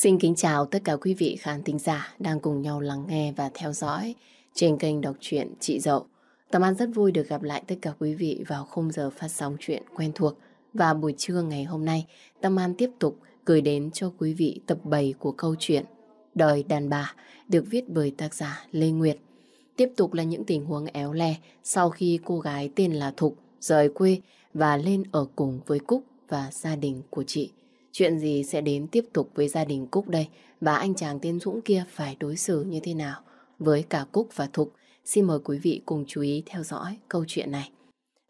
Xin kính chào tất cả quý vị khán thính giả đang cùng nhau lắng nghe và theo dõi trên kênh đọc truyện Chị Dậu. Tâm An rất vui được gặp lại tất cả quý vị vào khung giờ phát sóng chuyện quen thuộc. Và buổi trưa ngày hôm nay, Tâm An tiếp tục gửi đến cho quý vị tập 7 của câu chuyện Đời đàn bà được viết bởi tác giả Lê Nguyệt. Tiếp tục là những tình huống éo le sau khi cô gái tên là Thục rời quê và lên ở cùng với Cúc và gia đình của chị. Chuyện gì sẽ đến tiếp tục với gia đình Cúc đây và anh chàng tên Dũng kia phải đối xử như thế nào với cả Cúc và Thục. Xin mời quý vị cùng chú ý theo dõi câu chuyện này.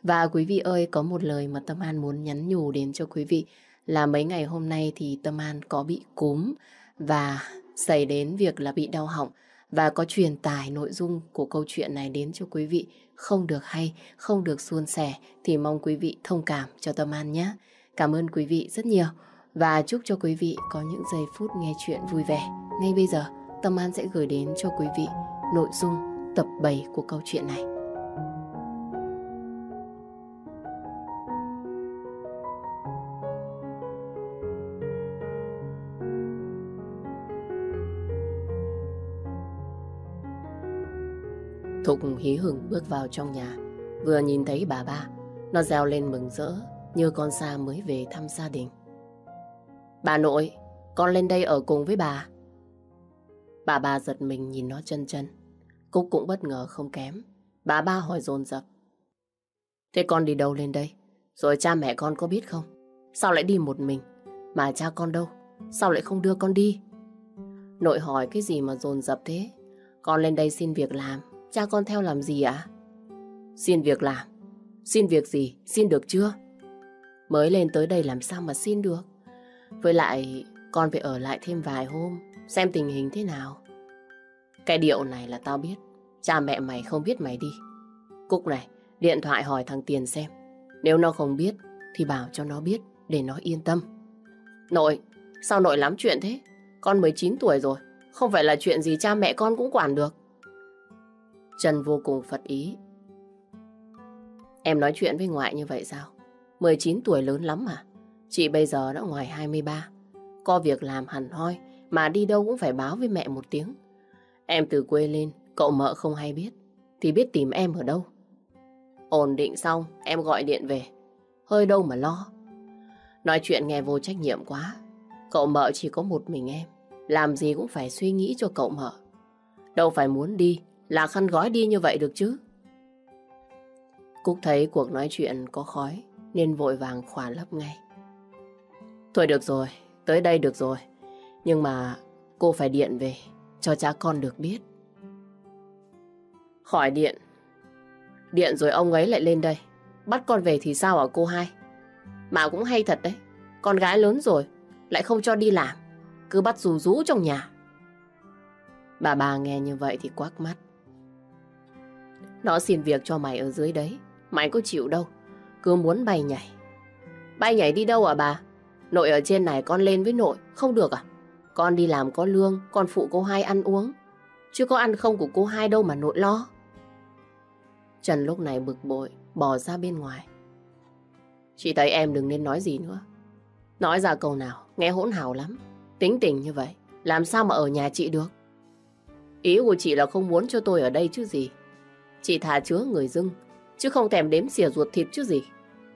Và quý vị ơi, có một lời mà Tâm An muốn nhắn nhủ đến cho quý vị là mấy ngày hôm nay thì Tâm An có bị cúm và xảy đến việc là bị đau họng và có truyền tải nội dung của câu chuyện này đến cho quý vị không được hay, không được suôn sẻ thì mong quý vị thông cảm cho Tâm An nhé. Cảm ơn quý vị rất nhiều và chúc cho quý vị có những giây phút nghe chuyện vui vẻ. Ngay bây giờ, Tâm An sẽ gửi đến cho quý vị nội dung tập 7 của câu chuyện này. Thục hí hửng bước vào trong nhà, vừa nhìn thấy bà ba, nó reo lên mừng rỡ như con xa mới về thăm gia đình. Bà nội, con lên đây ở cùng với bà. Bà ba giật mình nhìn nó chân chân. Cúc cũng bất ngờ không kém. Bà ba hỏi dồn dập. Thế con đi đâu lên đây? Rồi cha mẹ con có biết không? Sao lại đi một mình? Mà cha con đâu? Sao lại không đưa con đi? Nội hỏi cái gì mà dồn dập thế? Con lên đây xin việc làm. Cha con theo làm gì ạ? Xin việc làm. Xin việc gì? Xin được chưa? Mới lên tới đây làm sao mà xin được? Với lại, con phải ở lại thêm vài hôm, Xem tình hình thế nào. Cái điệu này là tao biết, Cha mẹ mày không biết mày đi. Cúc này, Điện thoại hỏi thằng Tiền xem. Nếu nó không biết, Thì bảo cho nó biết Để nó yên tâm. Nội, Sao nội lắm chuyện thế? Con 19 tuổi rồi, Không phải là chuyện gì cha mẹ con cũng quản được. Trần vô cùng phật ý. Em nói chuyện với ngoại như vậy sao? 19 tuổi lớn lắm mà. Chị bây giờ đã ngoài 23. Có việc làm hẳn hoi, mà đi đâu cũng phải báo với mẹ một tiếng. Em từ quê lên, cậu mợ không hay biết, thì biết tìm em ở đâu. Ổn định xong, em gọi điện về. Hơi đâu mà lo. Nói chuyện nghe vô trách nhiệm quá. Cậu mợ chỉ có một mình em. Làm gì cũng phải suy nghĩ cho cậu mợ. Đâu phải muốn đi, là khăn gói đi như vậy được chứ. Cúc thấy cuộc nói chuyện có khói, nên vội vàng khỏa lấp ngay. Thôi được rồi, tới đây được rồi. Nhưng mà cô phải điện về, cho cha con được biết. Khỏi điện. Điện rồi ông ấy lại lên đây. Bắt con về thì sao hả cô hai? Mà cũng hay thật đấy. Con gái lớn rồi, lại không cho đi làm. Cứ bắt rú rú trong nhà. Bà bà nghe như vậy thì quắc mắt. Nó xin việc cho mày ở dưới đấy. Mày có chịu đâu. Cứ muốn bay nhảy. Bay nhảy đi đâu à bà? Nội ở trên này con lên với nội, không được à? Con đi làm có lương, con phụ cô hai ăn uống. Chứ có ăn không của cô hai đâu mà nội lo. Trần lúc này bực bội, bỏ ra bên ngoài. Chị thấy em đừng nên nói gì nữa. Nói ra câu nào, nghe hỗn hào lắm. Tính tình như vậy, làm sao mà ở nhà chị được? Ý của chị là không muốn cho tôi ở đây chứ gì. Chị thà chứa người dưng, chứ không thèm đếm xỉa ruột thịt chứ gì.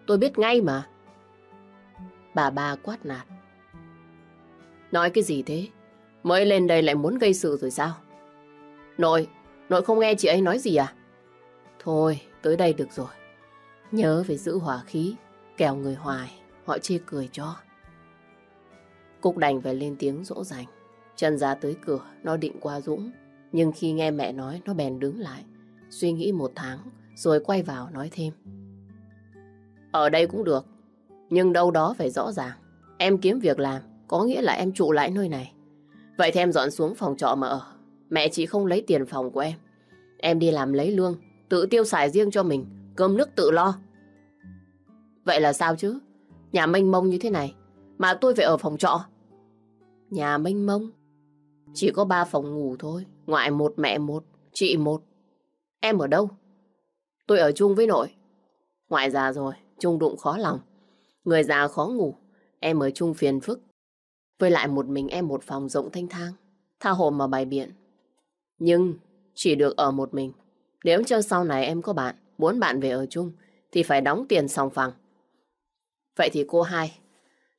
Tôi biết ngay mà. Bà ba quát nạt. Nói cái gì thế? Mới lên đây lại muốn gây sự rồi sao? Nội, nội không nghe chị ấy nói gì à? Thôi, tới đây được rồi. Nhớ phải giữ hòa khí, kẻo người hoài, họ chê cười cho. Cúc đành phải lên tiếng dỗ dành. Chân ra tới cửa, nó định qua Dũng. Nhưng khi nghe mẹ nói, nó bèn đứng lại. Suy nghĩ một tháng, rồi quay vào nói thêm. Ở đây cũng được, nhưng đâu đó phải rõ ràng. Em kiếm việc làm, có nghĩa là em trụ lại nơi này. Vậy thì em dọn xuống phòng trọ mà ở. Mẹ chị không lấy tiền phòng của em. Em đi làm lấy lương, tự tiêu xài riêng cho mình, cơm nước tự lo. Vậy là sao chứ? Nhà mênh mông như thế này, mà tôi phải ở phòng trọ. Nhà mênh mông? Chỉ có ba phòng ngủ thôi, ngoại một mẹ một, chị một. Em ở đâu? Tôi ở chung với nội. Ngoại già rồi, chung đụng khó lòng. Người già khó ngủ, em ở chung phiền phức. Với lại một mình em một phòng rộng thanh thang. Tha hồ mà bài biện. Nhưng chỉ được ở một mình. Nếu cho sau này em có bạn, muốn bạn về ở chung, thì phải đóng tiền sòng phẳng. Vậy thì cô hai,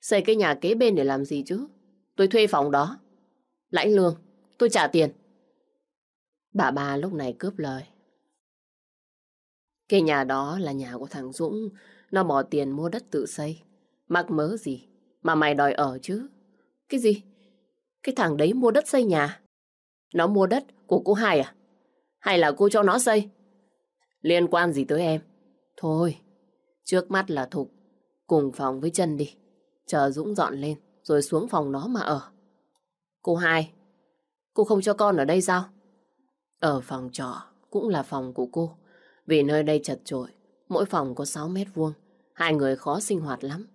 xây cái nhà kế bên để làm gì chứ? Tôi thuê phòng đó. Lãnh lương, tôi trả tiền. Bà ba lúc này cướp lời. Cái nhà đó là nhà của thằng Dũng, nó bỏ tiền mua đất tự xây. Mắc mớ gì mà mày đòi ở chứ? Cái gì? Cái thằng đấy mua đất xây nhà? Nó mua đất của cô hai à? Hay là cô cho nó xây? Liên quan gì tới em? Thôi, trước mắt là Thục. Cùng phòng với chân đi. Chờ Dũng dọn lên, rồi xuống phòng nó mà ở. Cô hai, cô không cho con ở đây sao? Ở phòng trọ cũng là phòng của cô. Vì nơi đây chật chội, mỗi phòng có 6 mét vuông. Hai người khó sinh hoạt lắm.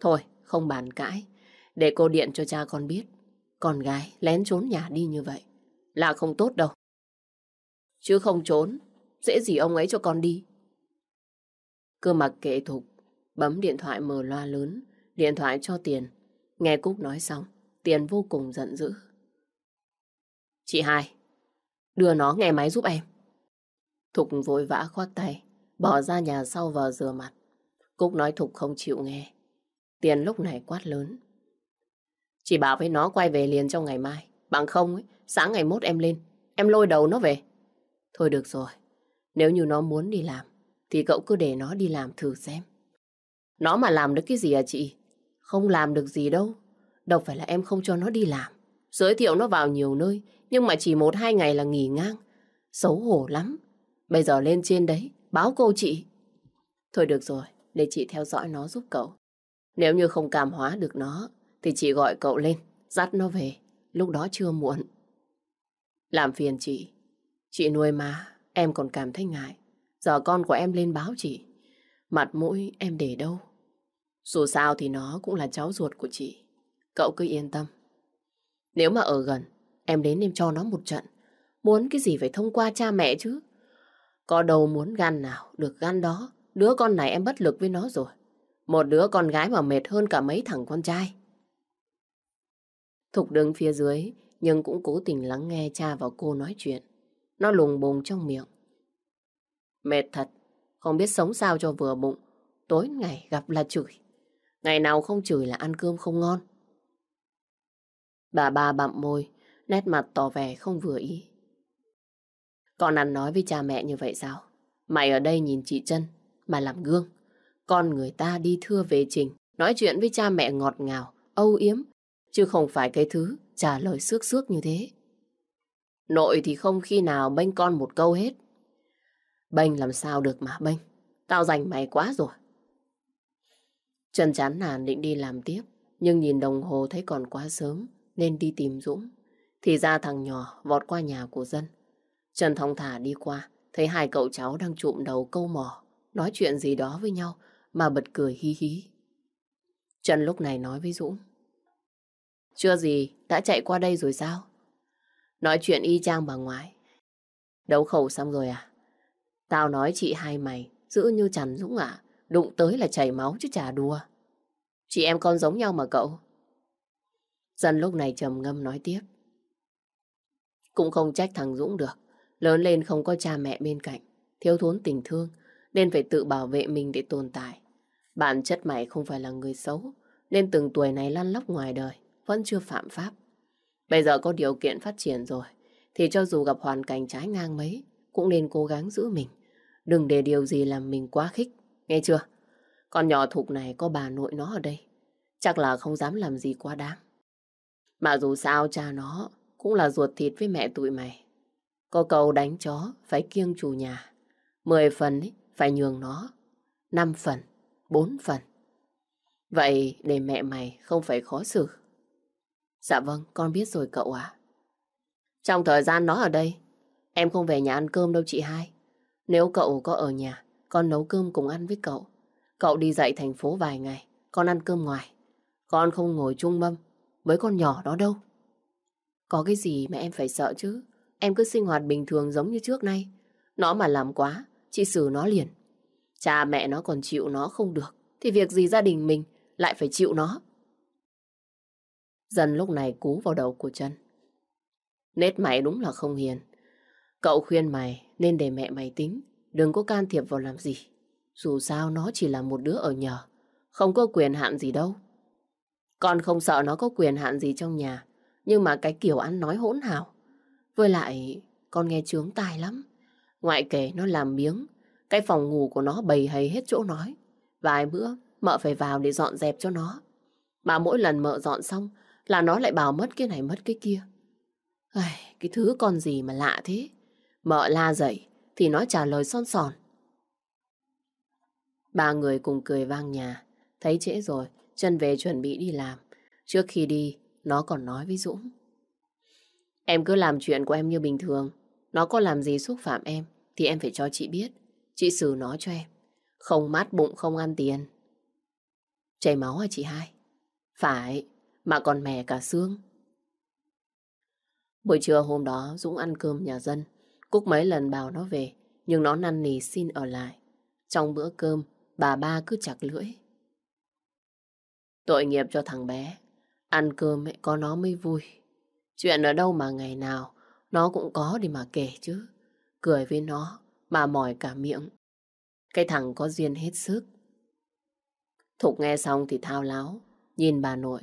Thôi, không bàn cãi. Để cô điện cho cha con biết. Con gái lén trốn nhà đi như vậy là không tốt đâu. Chứ không trốn, dễ gì ông ấy cho con đi. Cơ mặc kệ Thục, bấm điện thoại mở loa lớn, điện thoại cho Tiền. Nghe Cúc nói xong, Tiền vô cùng giận dữ. Chị hai, đưa nó nghe máy giúp em. Thục vội vã khoác tay, bỏ ra nhà sau vờ rửa mặt. Cúc nói Thục không chịu nghe. Tiền lúc này quát lớn. Chị bảo với nó quay về liền trong ngày mai. Bằng không, ấy, sáng ngày mốt em lên, em lôi đầu nó về. Thôi được rồi, nếu như nó muốn đi làm, thì cậu cứ để nó đi làm thử xem. Nó mà làm được cái gì à chị? Không làm được gì đâu. Đâu phải là em không cho nó đi làm. Giới thiệu nó vào nhiều nơi, nhưng mà chỉ một hai ngày là nghỉ ngang. Xấu hổ lắm. Bây giờ lên trên đấy, báo cô chị. Thôi được rồi, để chị theo dõi nó giúp cậu. Nếu như không cảm hóa được nó, thì chị gọi cậu lên, dắt nó về. Lúc đó chưa muộn. Làm phiền chị. Chị nuôi má, em còn cảm thấy ngại. Giờ con của em lên báo chị. Mặt mũi em để đâu. Dù sao thì nó cũng là cháu ruột của chị. Cậu cứ yên tâm. Nếu mà ở gần, em đến em cho nó một trận. Muốn cái gì phải thông qua cha mẹ chứ. Có đâu muốn gan nào, được gan đó. Đứa con này em bất lực với nó rồi. Một đứa con gái mà mệt hơn cả mấy thằng con trai. Thục đứng phía dưới, nhưng cũng cố tình lắng nghe cha và cô nói chuyện. Nó lùng bùng trong miệng. Mệt thật, không biết sống sao cho vừa bụng. Tối ngày gặp là chửi. Ngày nào không chửi là ăn cơm không ngon. Bà ba bặm môi, nét mặt tỏ vẻ không vừa ý. Con ăn nói với cha mẹ như vậy sao? Mày ở đây nhìn chị chân mà làm gương. Con người ta đi thưa về trình, nói chuyện với cha mẹ ngọt ngào, âu yếm, chứ không phải cái thứ trả lời xước xước như thế. Nội thì không khi nào bênh con một câu hết. Bênh làm sao được mà bênh. Tao dành mày quá rồi. Trần chán nản định đi làm tiếp, nhưng nhìn đồng hồ thấy còn quá sớm, nên đi tìm Dũng. Thì ra thằng nhỏ vọt qua nhà của dân. Trần thong thả đi qua, thấy hai cậu cháu đang trụm đầu câu mò, nói chuyện gì đó với nhau, mà bật cười hí hí. Trần lúc này nói với Dũng. Chưa gì, đã chạy qua đây rồi sao? Nói chuyện y chang bà ngoại. Đấu khẩu xong rồi à? Tao nói chị hai mày, giữ như chằn Dũng à? Đụng tới là chảy máu chứ chả đùa. Chị em con giống nhau mà cậu. Dân lúc này trầm ngâm nói tiếp. Cũng không trách thằng Dũng được. Lớn lên không có cha mẹ bên cạnh. Thiếu thốn tình thương. Nên phải tự bảo vệ mình để tồn tại. Bản chất mày không phải là người xấu. Nên từng tuổi này lăn lóc ngoài đời. Vẫn chưa phạm pháp. Bây giờ có điều kiện phát triển rồi. Thì cho dù gặp hoàn cảnh trái ngang mấy. Cũng nên cố gắng giữ mình. Đừng để điều gì làm mình quá khích. Nghe chưa? Con nhỏ thục này có bà nội nó ở đây. Chắc là không dám làm gì quá đáng. Mà dù sao cha nó cũng là ruột thịt với mẹ tụi mày. Có câu đánh chó phải kiêng chủ nhà. Mười phần ấy, phải nhường nó. Năm phần, bốn phần. Vậy để mẹ mày không phải khó xử. Dạ vâng, con biết rồi cậu ạ. Trong thời gian nó ở đây, em không về nhà ăn cơm đâu chị hai. Nếu cậu có ở nhà, con nấu cơm cùng ăn với cậu. Cậu đi dạy thành phố vài ngày, con ăn cơm ngoài. Con không ngồi chung mâm với con nhỏ đó đâu. Có cái gì mà em phải sợ chứ? Em cứ sinh hoạt bình thường giống như trước nay. Nó mà làm quá, chị xử nó liền. Cha mẹ nó còn chịu nó không được, thì việc gì gia đình mình lại phải chịu nó. Dần lúc này cú vào đầu của chân. Nết mày đúng là không hiền. Cậu khuyên mày nên để mẹ mày tính, đừng có can thiệp vào làm gì. Dù sao nó chỉ là một đứa ở nhờ, không có quyền hạn gì đâu. Con không sợ nó có quyền hạn gì trong nhà, nhưng mà cái kiểu ăn nói hỗn hào. Với lại, con nghe chướng tai lắm. Ngoại kể nó làm miếng, cái phòng ngủ của nó bầy hầy hết chỗ nói. Vài bữa, mợ phải vào để dọn dẹp cho nó. Mà mỗi lần mợ dọn xong là nó lại bảo mất cái này mất cái kia. Ai, cái thứ con gì mà lạ thế. Mợ la dậy thì nó trả lời son sòn. Ba người cùng cười vang nhà. Thấy trễ rồi, chân về chuẩn bị đi làm. Trước khi đi, nó còn nói với Dũng. Em cứ làm chuyện của em như bình thường. Nó có làm gì xúc phạm em thì em phải cho chị biết. Chị xử nó cho em. Không mát bụng không ăn tiền. Chảy máu hả chị hai? Phải, mà còn mè cả xương. Buổi trưa hôm đó Dũng ăn cơm nhà dân. Cúc mấy lần bảo nó về, nhưng nó năn nỉ xin ở lại. Trong bữa cơm, bà ba cứ chặt lưỡi. Tội nghiệp cho thằng bé. Ăn cơm mẹ có nó mới vui. Chuyện ở đâu mà ngày nào nó cũng có để mà kể chứ. Cười với nó mà mỏi cả miệng. Cái thằng có duyên hết sức. Thục nghe xong thì thao láo, nhìn bà nội.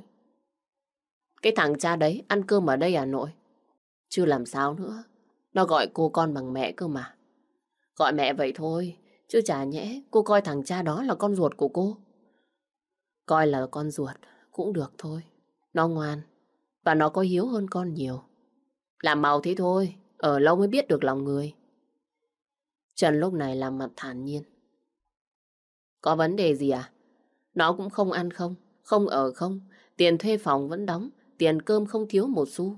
Cái thằng cha đấy ăn cơm ở đây à nội? Chứ làm sao nữa. Nó gọi cô con bằng mẹ cơ mà. Gọi mẹ vậy thôi, chứ chả nhẽ cô coi thằng cha đó là con ruột của cô. Coi là con ruột cũng được thôi. Nó ngoan và nó có hiếu hơn con nhiều. Làm màu thế thôi, ở lâu mới biết được lòng người. Trần lúc này làm mặt thản nhiên. Có vấn đề gì à? Nó cũng không ăn không, không ở không, tiền thuê phòng vẫn đóng, tiền cơm không thiếu một xu.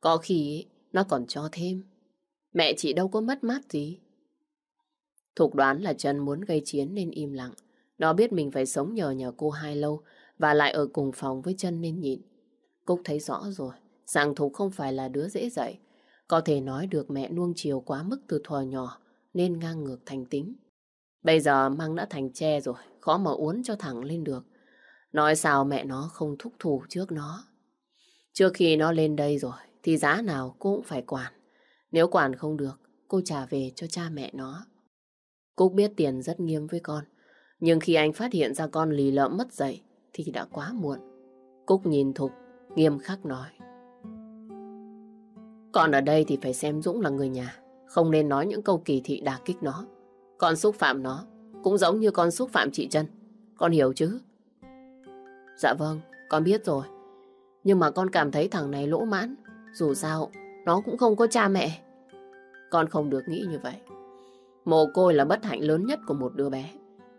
Có khi nó còn cho thêm. Mẹ chị đâu có mất mát gì. Thục đoán là Trần muốn gây chiến nên im lặng. Nó biết mình phải sống nhờ nhờ cô hai lâu và lại ở cùng phòng với chân nên nhịn. Cúc thấy rõ rồi, rằng Thục không phải là đứa dễ dạy. Có thể nói được mẹ nuông chiều quá mức từ thuở nhỏ nên ngang ngược thành tính. Bây giờ măng đã thành tre rồi, khó mà uốn cho thẳng lên được. Nói sao mẹ nó không thúc thủ trước nó. Trước khi nó lên đây rồi, thì giá nào cô cũng phải quản. Nếu quản không được, cô trả về cho cha mẹ nó. Cúc biết tiền rất nghiêm với con, nhưng khi anh phát hiện ra con lì lợm mất dậy, thì đã quá muộn. Cúc nhìn Thục, nghiêm khắc nói. Con ở đây thì phải xem Dũng là người nhà, không nên nói những câu kỳ thị đả kích nó. Con xúc phạm nó, cũng giống như con xúc phạm chị Trân, Con hiểu chứ? Dạ vâng, con biết rồi. Nhưng mà con cảm thấy thằng này lỗ mãn. Dù sao, nó cũng không có cha mẹ. Con không được nghĩ như vậy. Mồ côi là bất hạnh lớn nhất của một đứa bé.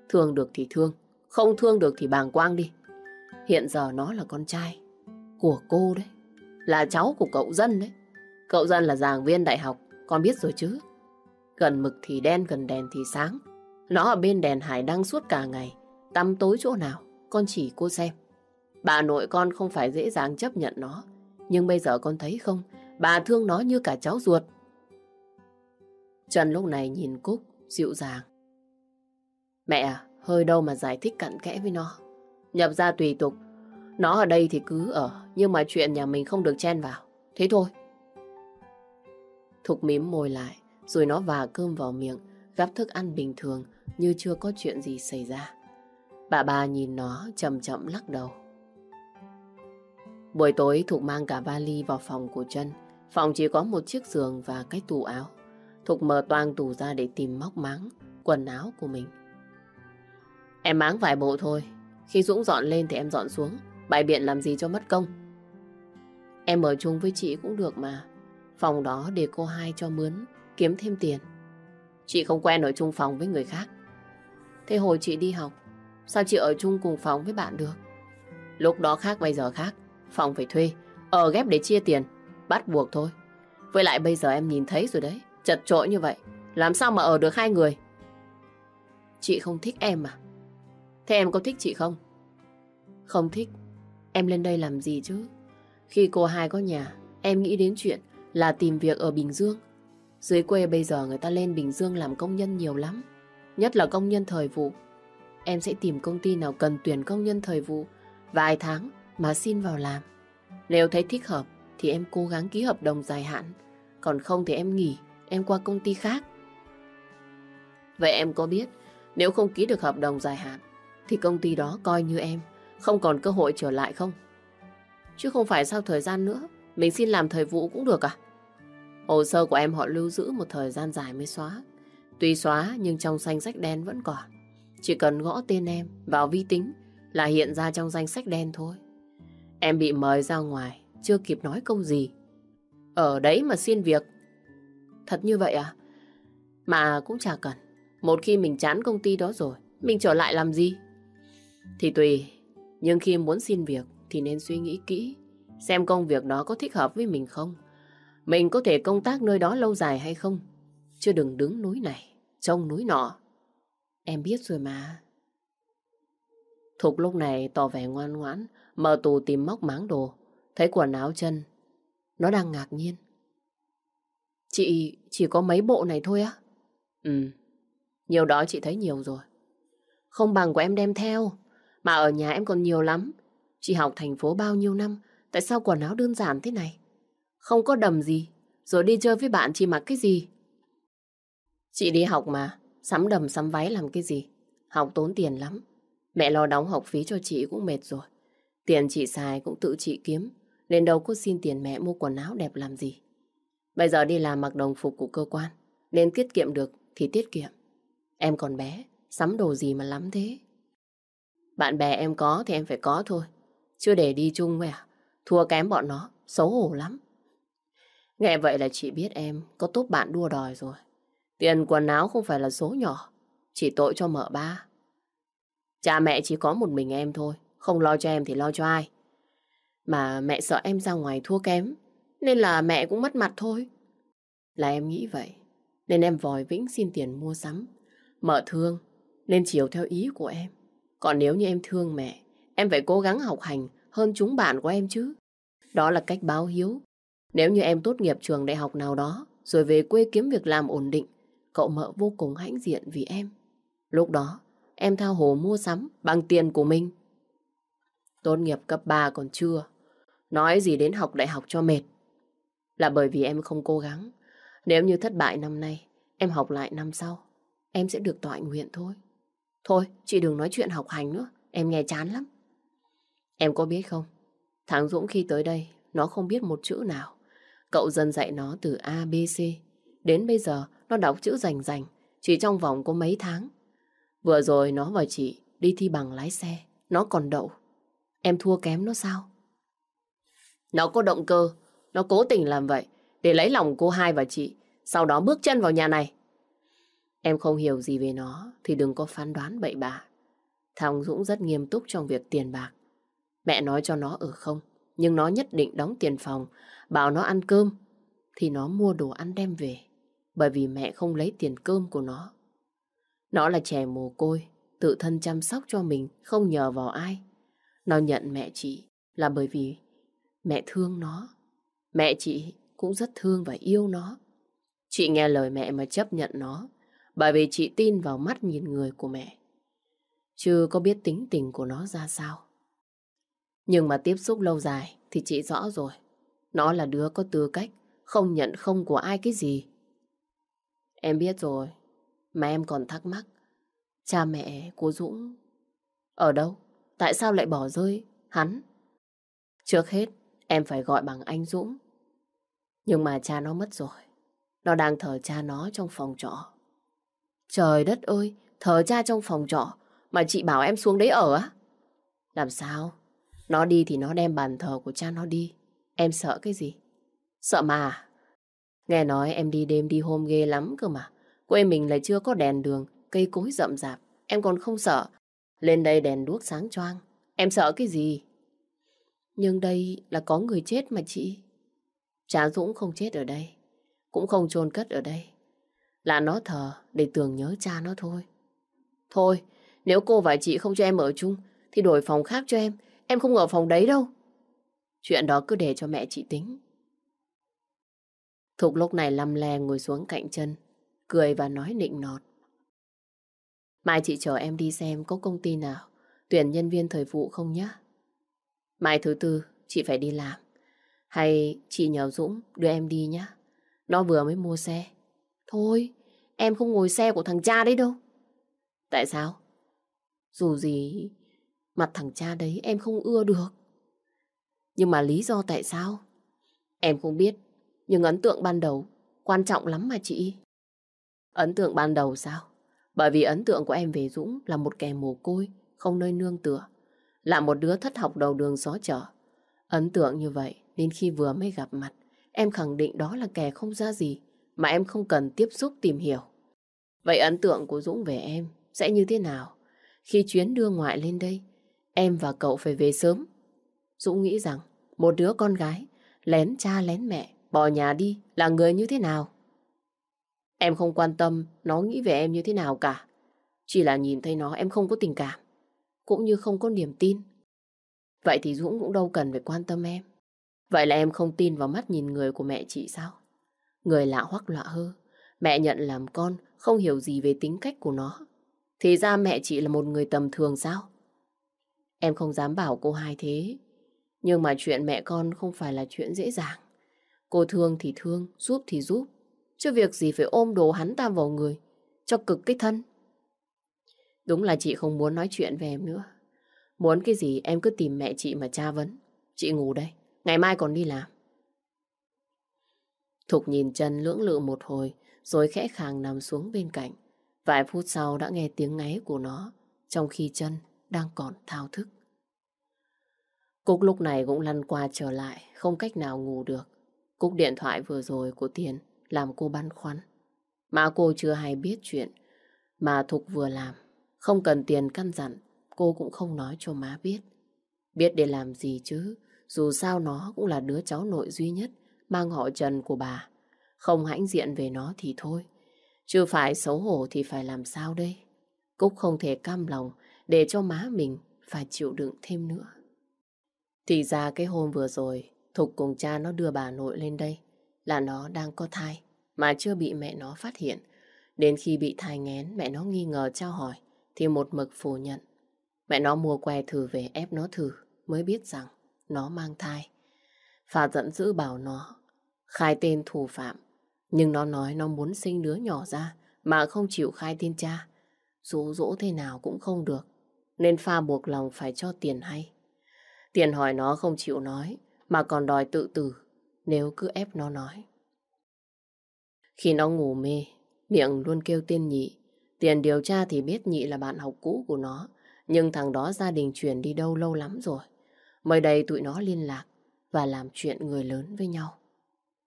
Thương được thì thương, không thương được thì bàng quang đi. Hiện giờ nó là con trai của cô đấy. Là cháu của cậu dân đấy. Cậu dân là giảng viên đại học, con biết rồi chứ. Gần mực thì đen, gần đèn thì sáng. Nó ở bên đèn hải đăng suốt cả ngày. Tăm tối chỗ nào, con chỉ cô xem. Bà nội con không phải dễ dàng chấp nhận nó. Nhưng bây giờ con thấy không, bà thương nó như cả cháu ruột. Trần lúc này nhìn Cúc, dịu dàng. Mẹ à, hơi đâu mà giải thích cặn kẽ với nó. Nhập ra tùy tục, nó ở đây thì cứ ở, nhưng mà chuyện nhà mình không được chen vào. Thế thôi. Thục mím môi lại, rồi nó và cơm vào miệng, gắp thức ăn bình thường như chưa có chuyện gì xảy ra. Bà bà nhìn nó chậm chậm lắc đầu. Buổi tối Thục mang cả vali vào phòng của chân. Phòng chỉ có một chiếc giường và cái tủ áo. Thục mở toang tủ ra để tìm móc máng, quần áo của mình. Em máng vài bộ thôi. Khi Dũng dọn lên thì em dọn xuống. Bài biện làm gì cho mất công. Em ở chung với chị cũng được mà. Phòng đó để cô hai cho mướn, kiếm thêm tiền. Chị không quen ở chung phòng với người khác. Thế hồi chị đi học, sao chị ở chung cùng phòng với bạn được? Lúc đó khác bây giờ khác. Phòng phải thuê, ở ghép để chia tiền. Bắt buộc thôi. Với lại bây giờ em nhìn thấy rồi đấy. Chật trội như vậy. Làm sao mà ở được hai người? Chị không thích em à? Thế em có thích chị không? Không thích. Em lên đây làm gì chứ? Khi cô hai có nhà, em nghĩ đến chuyện là tìm việc ở Bình Dương. Dưới quê bây giờ người ta lên Bình Dương làm công nhân nhiều lắm. Nhất là công nhân thời vụ. Em sẽ tìm công ty nào cần tuyển công nhân thời vụ vài tháng mà xin vào làm. Nếu thấy thích hợp thì em cố gắng ký hợp đồng dài hạn. Còn không thì em nghỉ, em qua công ty khác. Vậy em có biết nếu không ký được hợp đồng dài hạn thì công ty đó coi như em không còn cơ hội trở lại không? Chứ không phải sau thời gian nữa mình xin làm thời vụ cũng được à? Hồ sơ của em họ lưu giữ một thời gian dài mới xóa. Tuy xóa nhưng trong danh sách đen vẫn còn. Chỉ cần gõ tên em vào vi tính là hiện ra trong danh sách đen thôi. Em bị mời ra ngoài, chưa kịp nói câu gì. Ở đấy mà xin việc. Thật như vậy à? Mà cũng chả cần. Một khi mình chán công ty đó rồi, mình trở lại làm gì? Thì tùy, nhưng khi muốn xin việc thì nên suy nghĩ kỹ, xem công việc đó có thích hợp với mình không. Mình có thể công tác nơi đó lâu dài hay không, chứ đừng đứng núi này, trông núi nọ. Em biết rồi mà. Thục lúc này tỏ vẻ ngoan ngoãn, mở tù tìm móc máng đồ, thấy quần áo chân. Nó đang ngạc nhiên. Chị chỉ có mấy bộ này thôi á? Ừ, nhiều đó chị thấy nhiều rồi. Không bằng của em đem theo, mà ở nhà em còn nhiều lắm. Chị học thành phố bao nhiêu năm, tại sao quần áo đơn giản thế này? Không có đầm gì, rồi đi chơi với bạn chị mặc cái gì? Chị đi học mà, sắm đầm sắm váy làm cái gì? Học tốn tiền lắm. Mẹ lo đóng học phí cho chị cũng mệt rồi. Tiền chị xài cũng tự chị kiếm, nên đâu có xin tiền mẹ mua quần áo đẹp làm gì. Bây giờ đi làm mặc đồng phục của cơ quan, nên tiết kiệm được thì tiết kiệm. Em còn bé, sắm đồ gì mà lắm thế? Bạn bè em có thì em phải có thôi. Chưa để đi chung với à? Thua kém bọn nó, xấu hổ lắm. Nghe vậy là chị biết em có tốt bạn đua đòi rồi. Tiền quần áo không phải là số nhỏ, chỉ tội cho mợ ba. Cha mẹ chỉ có một mình em thôi, không lo cho em thì lo cho ai. Mà mẹ sợ em ra ngoài thua kém, nên là mẹ cũng mất mặt thôi. Là em nghĩ vậy, nên em vòi vĩnh xin tiền mua sắm. Mợ thương, nên chiều theo ý của em. Còn nếu như em thương mẹ, em phải cố gắng học hành hơn chúng bạn của em chứ. Đó là cách báo hiếu. Nếu như em tốt nghiệp trường đại học nào đó, rồi về quê kiếm việc làm ổn định, cậu mợ vô cùng hãnh diện vì em. Lúc đó, em thao hồ mua sắm bằng tiền của mình. Tốt nghiệp cấp 3 còn chưa. Nói gì đến học đại học cho mệt. Là bởi vì em không cố gắng. Nếu như thất bại năm nay, em học lại năm sau, em sẽ được tọa nguyện thôi. Thôi, chị đừng nói chuyện học hành nữa, em nghe chán lắm. Em có biết không, thằng Dũng khi tới đây, nó không biết một chữ nào. Cậu dần dạy nó từ A, B, C. Đến bây giờ, nó đọc chữ rành rành, chỉ trong vòng có mấy tháng. Vừa rồi nó và chị đi thi bằng lái xe, nó còn đậu. Em thua kém nó sao? Nó có động cơ, nó cố tình làm vậy để lấy lòng cô hai và chị, sau đó bước chân vào nhà này. Em không hiểu gì về nó thì đừng có phán đoán bậy bạ. Thằng Dũng rất nghiêm túc trong việc tiền bạc. Mẹ nói cho nó ở không, nhưng nó nhất định đóng tiền phòng, bảo nó ăn cơm, thì nó mua đồ ăn đem về, bởi vì mẹ không lấy tiền cơm của nó. Nó là trẻ mồ côi, tự thân chăm sóc cho mình, không nhờ vào ai. Nó nhận mẹ chị là bởi vì mẹ thương nó. Mẹ chị cũng rất thương và yêu nó. Chị nghe lời mẹ mà chấp nhận nó, bởi vì chị tin vào mắt nhìn người của mẹ. Chưa có biết tính tình của nó ra sao. Nhưng mà tiếp xúc lâu dài thì chị rõ rồi. Nó là đứa có tư cách, không nhận không của ai cái gì. Em biết rồi, mà em còn thắc mắc. Cha mẹ của Dũng ở đâu? Tại sao lại bỏ rơi hắn? Trước hết, em phải gọi bằng anh Dũng. Nhưng mà cha nó mất rồi. Nó đang thờ cha nó trong phòng trọ. Trời đất ơi, thờ cha trong phòng trọ mà chị bảo em xuống đấy ở á? Làm sao? Nó đi thì nó đem bàn thờ của cha nó đi. Em sợ cái gì? Sợ mà. Nghe nói em đi đêm đi hôm ghê lắm cơ mà. Quê mình lại chưa có đèn đường, cây cối rậm rạp. Em còn không sợ. Lên đây đèn đuốc sáng choang. Em sợ cái gì? Nhưng đây là có người chết mà chị. Cha Dũng không chết ở đây. Cũng không chôn cất ở đây. Là nó thờ để tưởng nhớ cha nó thôi. Thôi, nếu cô và chị không cho em ở chung, thì đổi phòng khác cho em. Em không ở phòng đấy đâu. Chuyện đó cứ để cho mẹ chị tính. Thục lúc này lăm le ngồi xuống cạnh chân, cười và nói nịnh nọt. Mai chị chờ em đi xem có công ty nào tuyển nhân viên thời vụ không nhá. Mai thứ tư chị phải đi làm. Hay chị nhờ Dũng đưa em đi nhá. Nó vừa mới mua xe. Thôi, em không ngồi xe của thằng cha đấy đâu. Tại sao? Dù gì, mặt thằng cha đấy em không ưa được. Nhưng mà lý do tại sao? Em không biết, nhưng ấn tượng ban đầu quan trọng lắm mà chị. Ấn tượng ban đầu sao? Bởi vì ấn tượng của em về Dũng là một kẻ mồ côi, không nơi nương tựa. Là một đứa thất học đầu đường xó chợ. Ấn tượng như vậy nên khi vừa mới gặp mặt, em khẳng định đó là kẻ không ra gì mà em không cần tiếp xúc tìm hiểu. Vậy ấn tượng của Dũng về em sẽ như thế nào? Khi chuyến đưa ngoại lên đây, em và cậu phải về sớm. Dũng nghĩ rằng một đứa con gái lén cha lén mẹ bỏ nhà đi là người như thế nào? Em không quan tâm nó nghĩ về em như thế nào cả. Chỉ là nhìn thấy nó em không có tình cảm, cũng như không có niềm tin. Vậy thì Dũng cũng đâu cần phải quan tâm em. Vậy là em không tin vào mắt nhìn người của mẹ chị sao? Người lạ hoắc lọa hơ. Mẹ nhận làm con, không hiểu gì về tính cách của nó. Thì ra mẹ chị là một người tầm thường sao? Em không dám bảo cô hai thế. Nhưng mà chuyện mẹ con không phải là chuyện dễ dàng. Cô thương thì thương, giúp thì giúp. Chứ việc gì phải ôm đồ hắn ta vào người, cho cực cái thân. Đúng là chị không muốn nói chuyện về em nữa. Muốn cái gì em cứ tìm mẹ chị mà tra vấn. Chị ngủ đây, ngày mai còn đi làm. Thục nhìn chân lưỡng lự một hồi, rồi khẽ khàng nằm xuống bên cạnh. Vài phút sau đã nghe tiếng ngáy của nó, trong khi chân đang còn thao thức. Cúc lúc này cũng lăn qua trở lại, không cách nào ngủ được. Cúc điện thoại vừa rồi của Tiền làm cô băn khoăn. Mà cô chưa hay biết chuyện mà Thục vừa làm. Không cần tiền căn dặn, cô cũng không nói cho má biết. Biết để làm gì chứ, dù sao nó cũng là đứa cháu nội duy nhất mang họ Trần của bà. Không hãnh diện về nó thì thôi. Chứ phải xấu hổ thì phải làm sao đây? Cúc không thể cam lòng để cho má mình phải chịu đựng thêm nữa. Thì ra cái hôm vừa rồi, Thục cùng cha nó đưa bà nội lên đây là nó đang có thai mà chưa bị mẹ nó phát hiện. Đến khi bị thai ngén, mẹ nó nghi ngờ trao hỏi thì một mực phủ nhận. Mẹ nó mua que thử về ép nó thử mới biết rằng nó mang thai. Phà giận dữ bảo nó khai tên thủ phạm. Nhưng nó nói nó muốn sinh đứa nhỏ ra mà không chịu khai tên cha. Dỗ dỗ thế nào cũng không được. Nên pha buộc lòng phải cho tiền hay. Tiền hỏi nó không chịu nói mà còn đòi tự tử nếu cứ ép nó nói. Khi nó ngủ mê, miệng luôn kêu tên nhị. Tiền điều tra thì biết nhị là bạn học cũ của nó. Nhưng thằng đó gia đình chuyển đi đâu lâu lắm rồi. Mới đây tụi nó liên lạc và làm chuyện người lớn với nhau.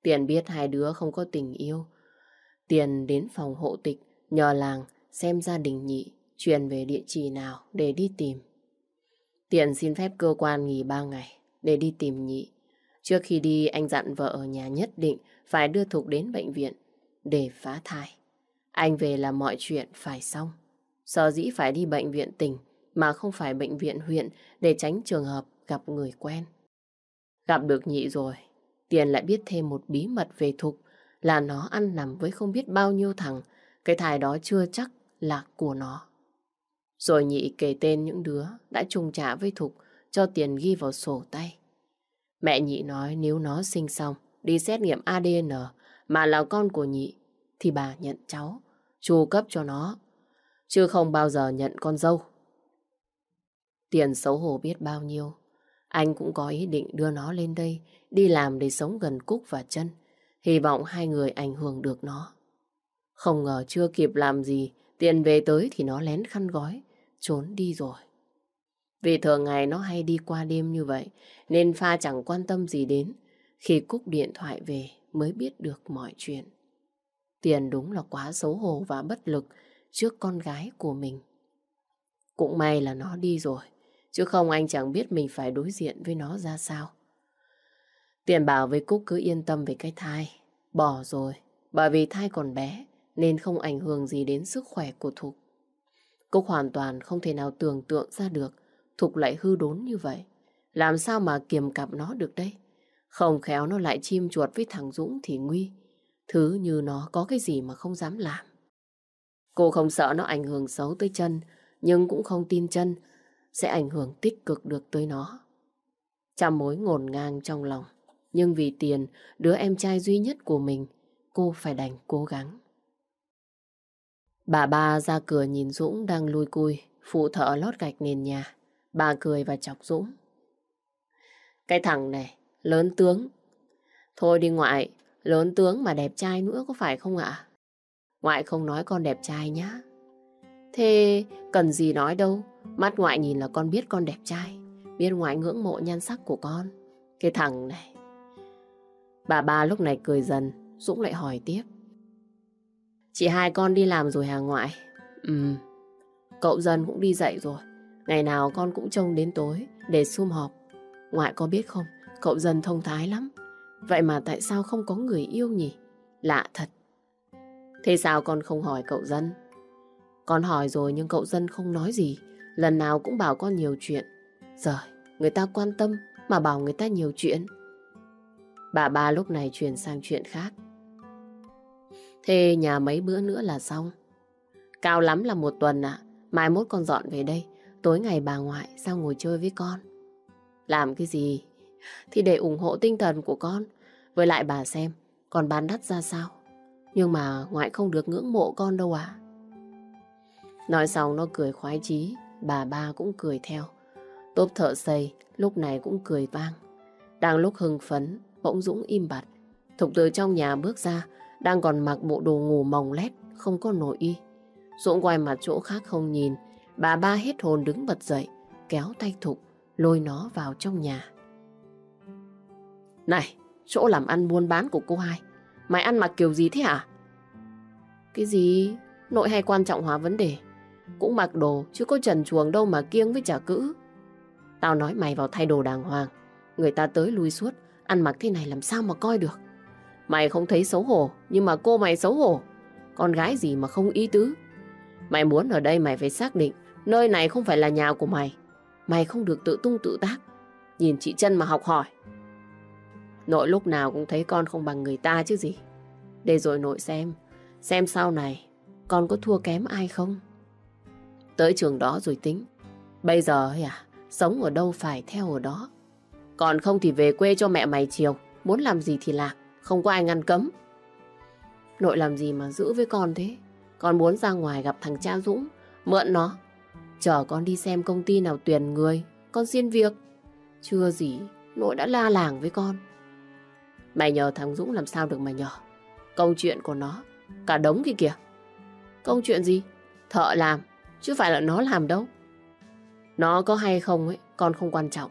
Tiền biết hai đứa không có tình yêu. Tiền đến phòng hộ tịch nhờ làng xem gia đình nhị truyền về địa chỉ nào để đi tìm. Tiền xin phép cơ quan nghỉ ba ngày để đi tìm nhị. Trước khi đi anh dặn vợ ở nhà nhất định phải đưa Thục đến bệnh viện để phá thai. Anh về là mọi chuyện phải xong. Sợ dĩ phải đi bệnh viện tỉnh mà không phải bệnh viện huyện để tránh trường hợp gặp người quen. Gặp được nhị rồi, Tiền lại biết thêm một bí mật về Thục là nó ăn nằm với không biết bao nhiêu thằng, cái thai đó chưa chắc là của nó. Rồi nhị kể tên những đứa đã trùng trả với Thục cho tiền ghi vào sổ tay. Mẹ nhị nói nếu nó sinh xong đi xét nghiệm ADN mà là con của nhị thì bà nhận cháu, chu cấp cho nó, chứ không bao giờ nhận con dâu. Tiền xấu hổ biết bao nhiêu, anh cũng có ý định đưa nó lên đây đi làm để sống gần Cúc và chân, hy vọng hai người ảnh hưởng được nó. Không ngờ chưa kịp làm gì, tiền về tới thì nó lén khăn gói, trốn đi rồi. Vì thường ngày nó hay đi qua đêm như vậy, nên pha chẳng quan tâm gì đến. Khi Cúc điện thoại về mới biết được mọi chuyện. Tiền đúng là quá xấu hổ và bất lực trước con gái của mình. Cũng may là nó đi rồi, chứ không anh chẳng biết mình phải đối diện với nó ra sao. Tiền bảo với Cúc cứ yên tâm về cái thai. Bỏ rồi, bởi vì thai còn bé nên không ảnh hưởng gì đến sức khỏe của Thục. Cúc hoàn toàn không thể nào tưởng tượng ra được Thục lại hư đốn như vậy. Làm sao mà kiềm cặp nó được đây? Không khéo nó lại chim chuột với thằng Dũng thì nguy. Thứ như nó có cái gì mà không dám làm. Cô không sợ nó ảnh hưởng xấu tới chân, nhưng cũng không tin chân sẽ ảnh hưởng tích cực được tới nó. Trăm mối ngổn ngang trong lòng, Nhưng vì tiền, đứa em trai duy nhất của mình, cô phải đành cố gắng. Bà ba ra cửa nhìn Dũng đang lui cui, phụ thợ lót gạch nền nhà. Bà cười và chọc Dũng. Cái thằng này, lớn tướng. Thôi đi ngoại, lớn tướng mà đẹp trai nữa có phải không ạ? Ngoại không nói con đẹp trai nhá. Thế cần gì nói đâu, mắt ngoại nhìn là con biết con đẹp trai, biết ngoại ngưỡng mộ nhan sắc của con. Cái thằng này. Bà ba lúc này cười dần, Dũng lại hỏi tiếp. Chị hai con đi làm rồi hà ngoại? Ừ, cậu dần cũng đi dậy rồi. Ngày nào con cũng trông đến tối để sum họp. Ngoại có biết không, cậu dần thông thái lắm. Vậy mà tại sao không có người yêu nhỉ? Lạ thật. Thế sao con không hỏi cậu dân? Con hỏi rồi nhưng cậu dân không nói gì. Lần nào cũng bảo con nhiều chuyện. Rồi, người ta quan tâm mà bảo người ta nhiều chuyện. Bà ba lúc này chuyển sang chuyện khác. Thế nhà mấy bữa nữa là xong. Cao lắm là một tuần ạ. Mai mốt con dọn về đây. Tối ngày bà ngoại sao ngồi chơi với con. Làm cái gì? Thì để ủng hộ tinh thần của con. Với lại bà xem, con bán đắt ra sao. Nhưng mà ngoại không được ngưỡng mộ con đâu à. Nói xong nó cười khoái chí, bà ba cũng cười theo. Tốp thợ xây lúc này cũng cười vang. Đang lúc hưng phấn, bỗng Dũng im bặt. Thục từ trong nhà bước ra, đang còn mặc bộ đồ ngủ mỏng lét, không có nổi y. Dũng quay mặt chỗ khác không nhìn, bà ba hết hồn đứng bật dậy, kéo tay Thục, lôi nó vào trong nhà. Này, chỗ làm ăn buôn bán của cô hai, mày ăn mặc kiểu gì thế hả? Cái gì? Nội hay quan trọng hóa vấn đề. Cũng mặc đồ, chứ có trần chuồng đâu mà kiêng với trả cữ. Tao nói mày vào thay đồ đàng hoàng. Người ta tới lui suốt, ăn mặc thế này làm sao mà coi được. Mày không thấy xấu hổ, nhưng mà cô mày xấu hổ. Con gái gì mà không ý tứ. Mày muốn ở đây mày phải xác định nơi này không phải là nhà của mày. Mày không được tự tung tự tác. Nhìn chị chân mà học hỏi. Nội lúc nào cũng thấy con không bằng người ta chứ gì. Để rồi nội xem, xem sau này con có thua kém ai không. Tới trường đó rồi tính. Bây giờ à, sống ở đâu phải theo ở đó. Còn không thì về quê cho mẹ mày chiều, muốn làm gì thì làm, không có ai ngăn cấm. Nội làm gì mà giữ với con thế? Con muốn ra ngoài gặp thằng cha Dũng, mượn nó. Chờ con đi xem công ty nào tuyển người, con xin việc. Chưa gì, nội đã la làng với con. Mày nhờ thằng Dũng làm sao được mà nhờ. Công chuyện của nó, cả đống kia kìa. Công chuyện gì? Thợ làm, chứ phải là nó làm đâu. Nó có hay không ấy, con không quan trọng.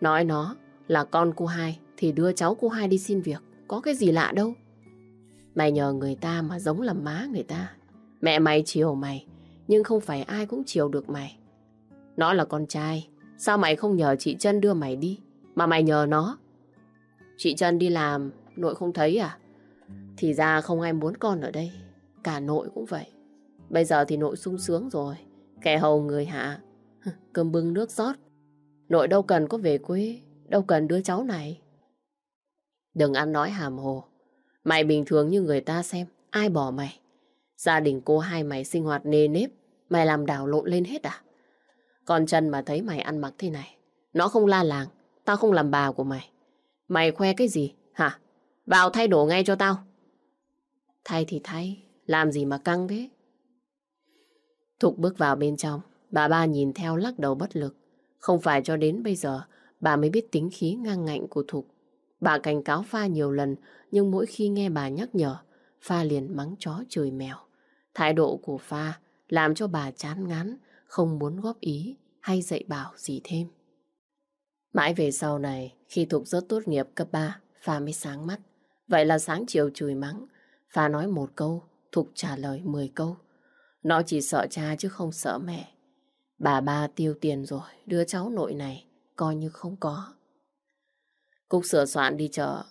Nói nó là con cô hai thì đưa cháu cô hai đi xin việc. Có cái gì lạ đâu. Mày nhờ người ta mà giống làm má người ta. Mẹ mày chiều mày, nhưng không phải ai cũng chiều được mày. Nó là con trai, sao mày không nhờ chị Trân đưa mày đi, mà mày nhờ nó? Chị Trân đi làm, nội không thấy à? Thì ra không ai muốn con ở đây, cả nội cũng vậy. Bây giờ thì nội sung sướng rồi, kẻ hầu người hạ, cơm bưng nước rót. Nội đâu cần có về quê, đâu cần đứa cháu này. Đừng ăn nói hàm hồ, mày bình thường như người ta xem, ai bỏ mày. Gia đình cô hai mày sinh hoạt nề nếp, mày làm đảo lộn lên hết à? Con chân mà thấy mày ăn mặc thế này, nó không la làng, tao không làm bà của mày. Mày khoe cái gì, hả? Vào thay đồ ngay cho tao. Thay thì thay, làm gì mà căng thế? Thục bước vào bên trong, bà ba nhìn theo lắc đầu bất lực. Không phải cho đến bây giờ, bà mới biết tính khí ngang ngạnh của Thục. Bà cảnh cáo Pha nhiều lần, nhưng mỗi khi nghe bà nhắc nhở, Pha liền mắng chó chửi mèo. Thái độ của Pha làm cho bà chán ngán, không muốn góp ý hay dạy bảo gì thêm. Mãi về sau này, khi Thục rớt tốt nghiệp cấp 3, Pha mới sáng mắt. Vậy là sáng chiều chửi mắng. Pha nói một câu, Thục trả lời 10 câu. Nó chỉ sợ cha chứ không sợ mẹ. Bà ba tiêu tiền rồi, đứa cháu nội này coi như không có. Cúc sửa soạn đi chợ,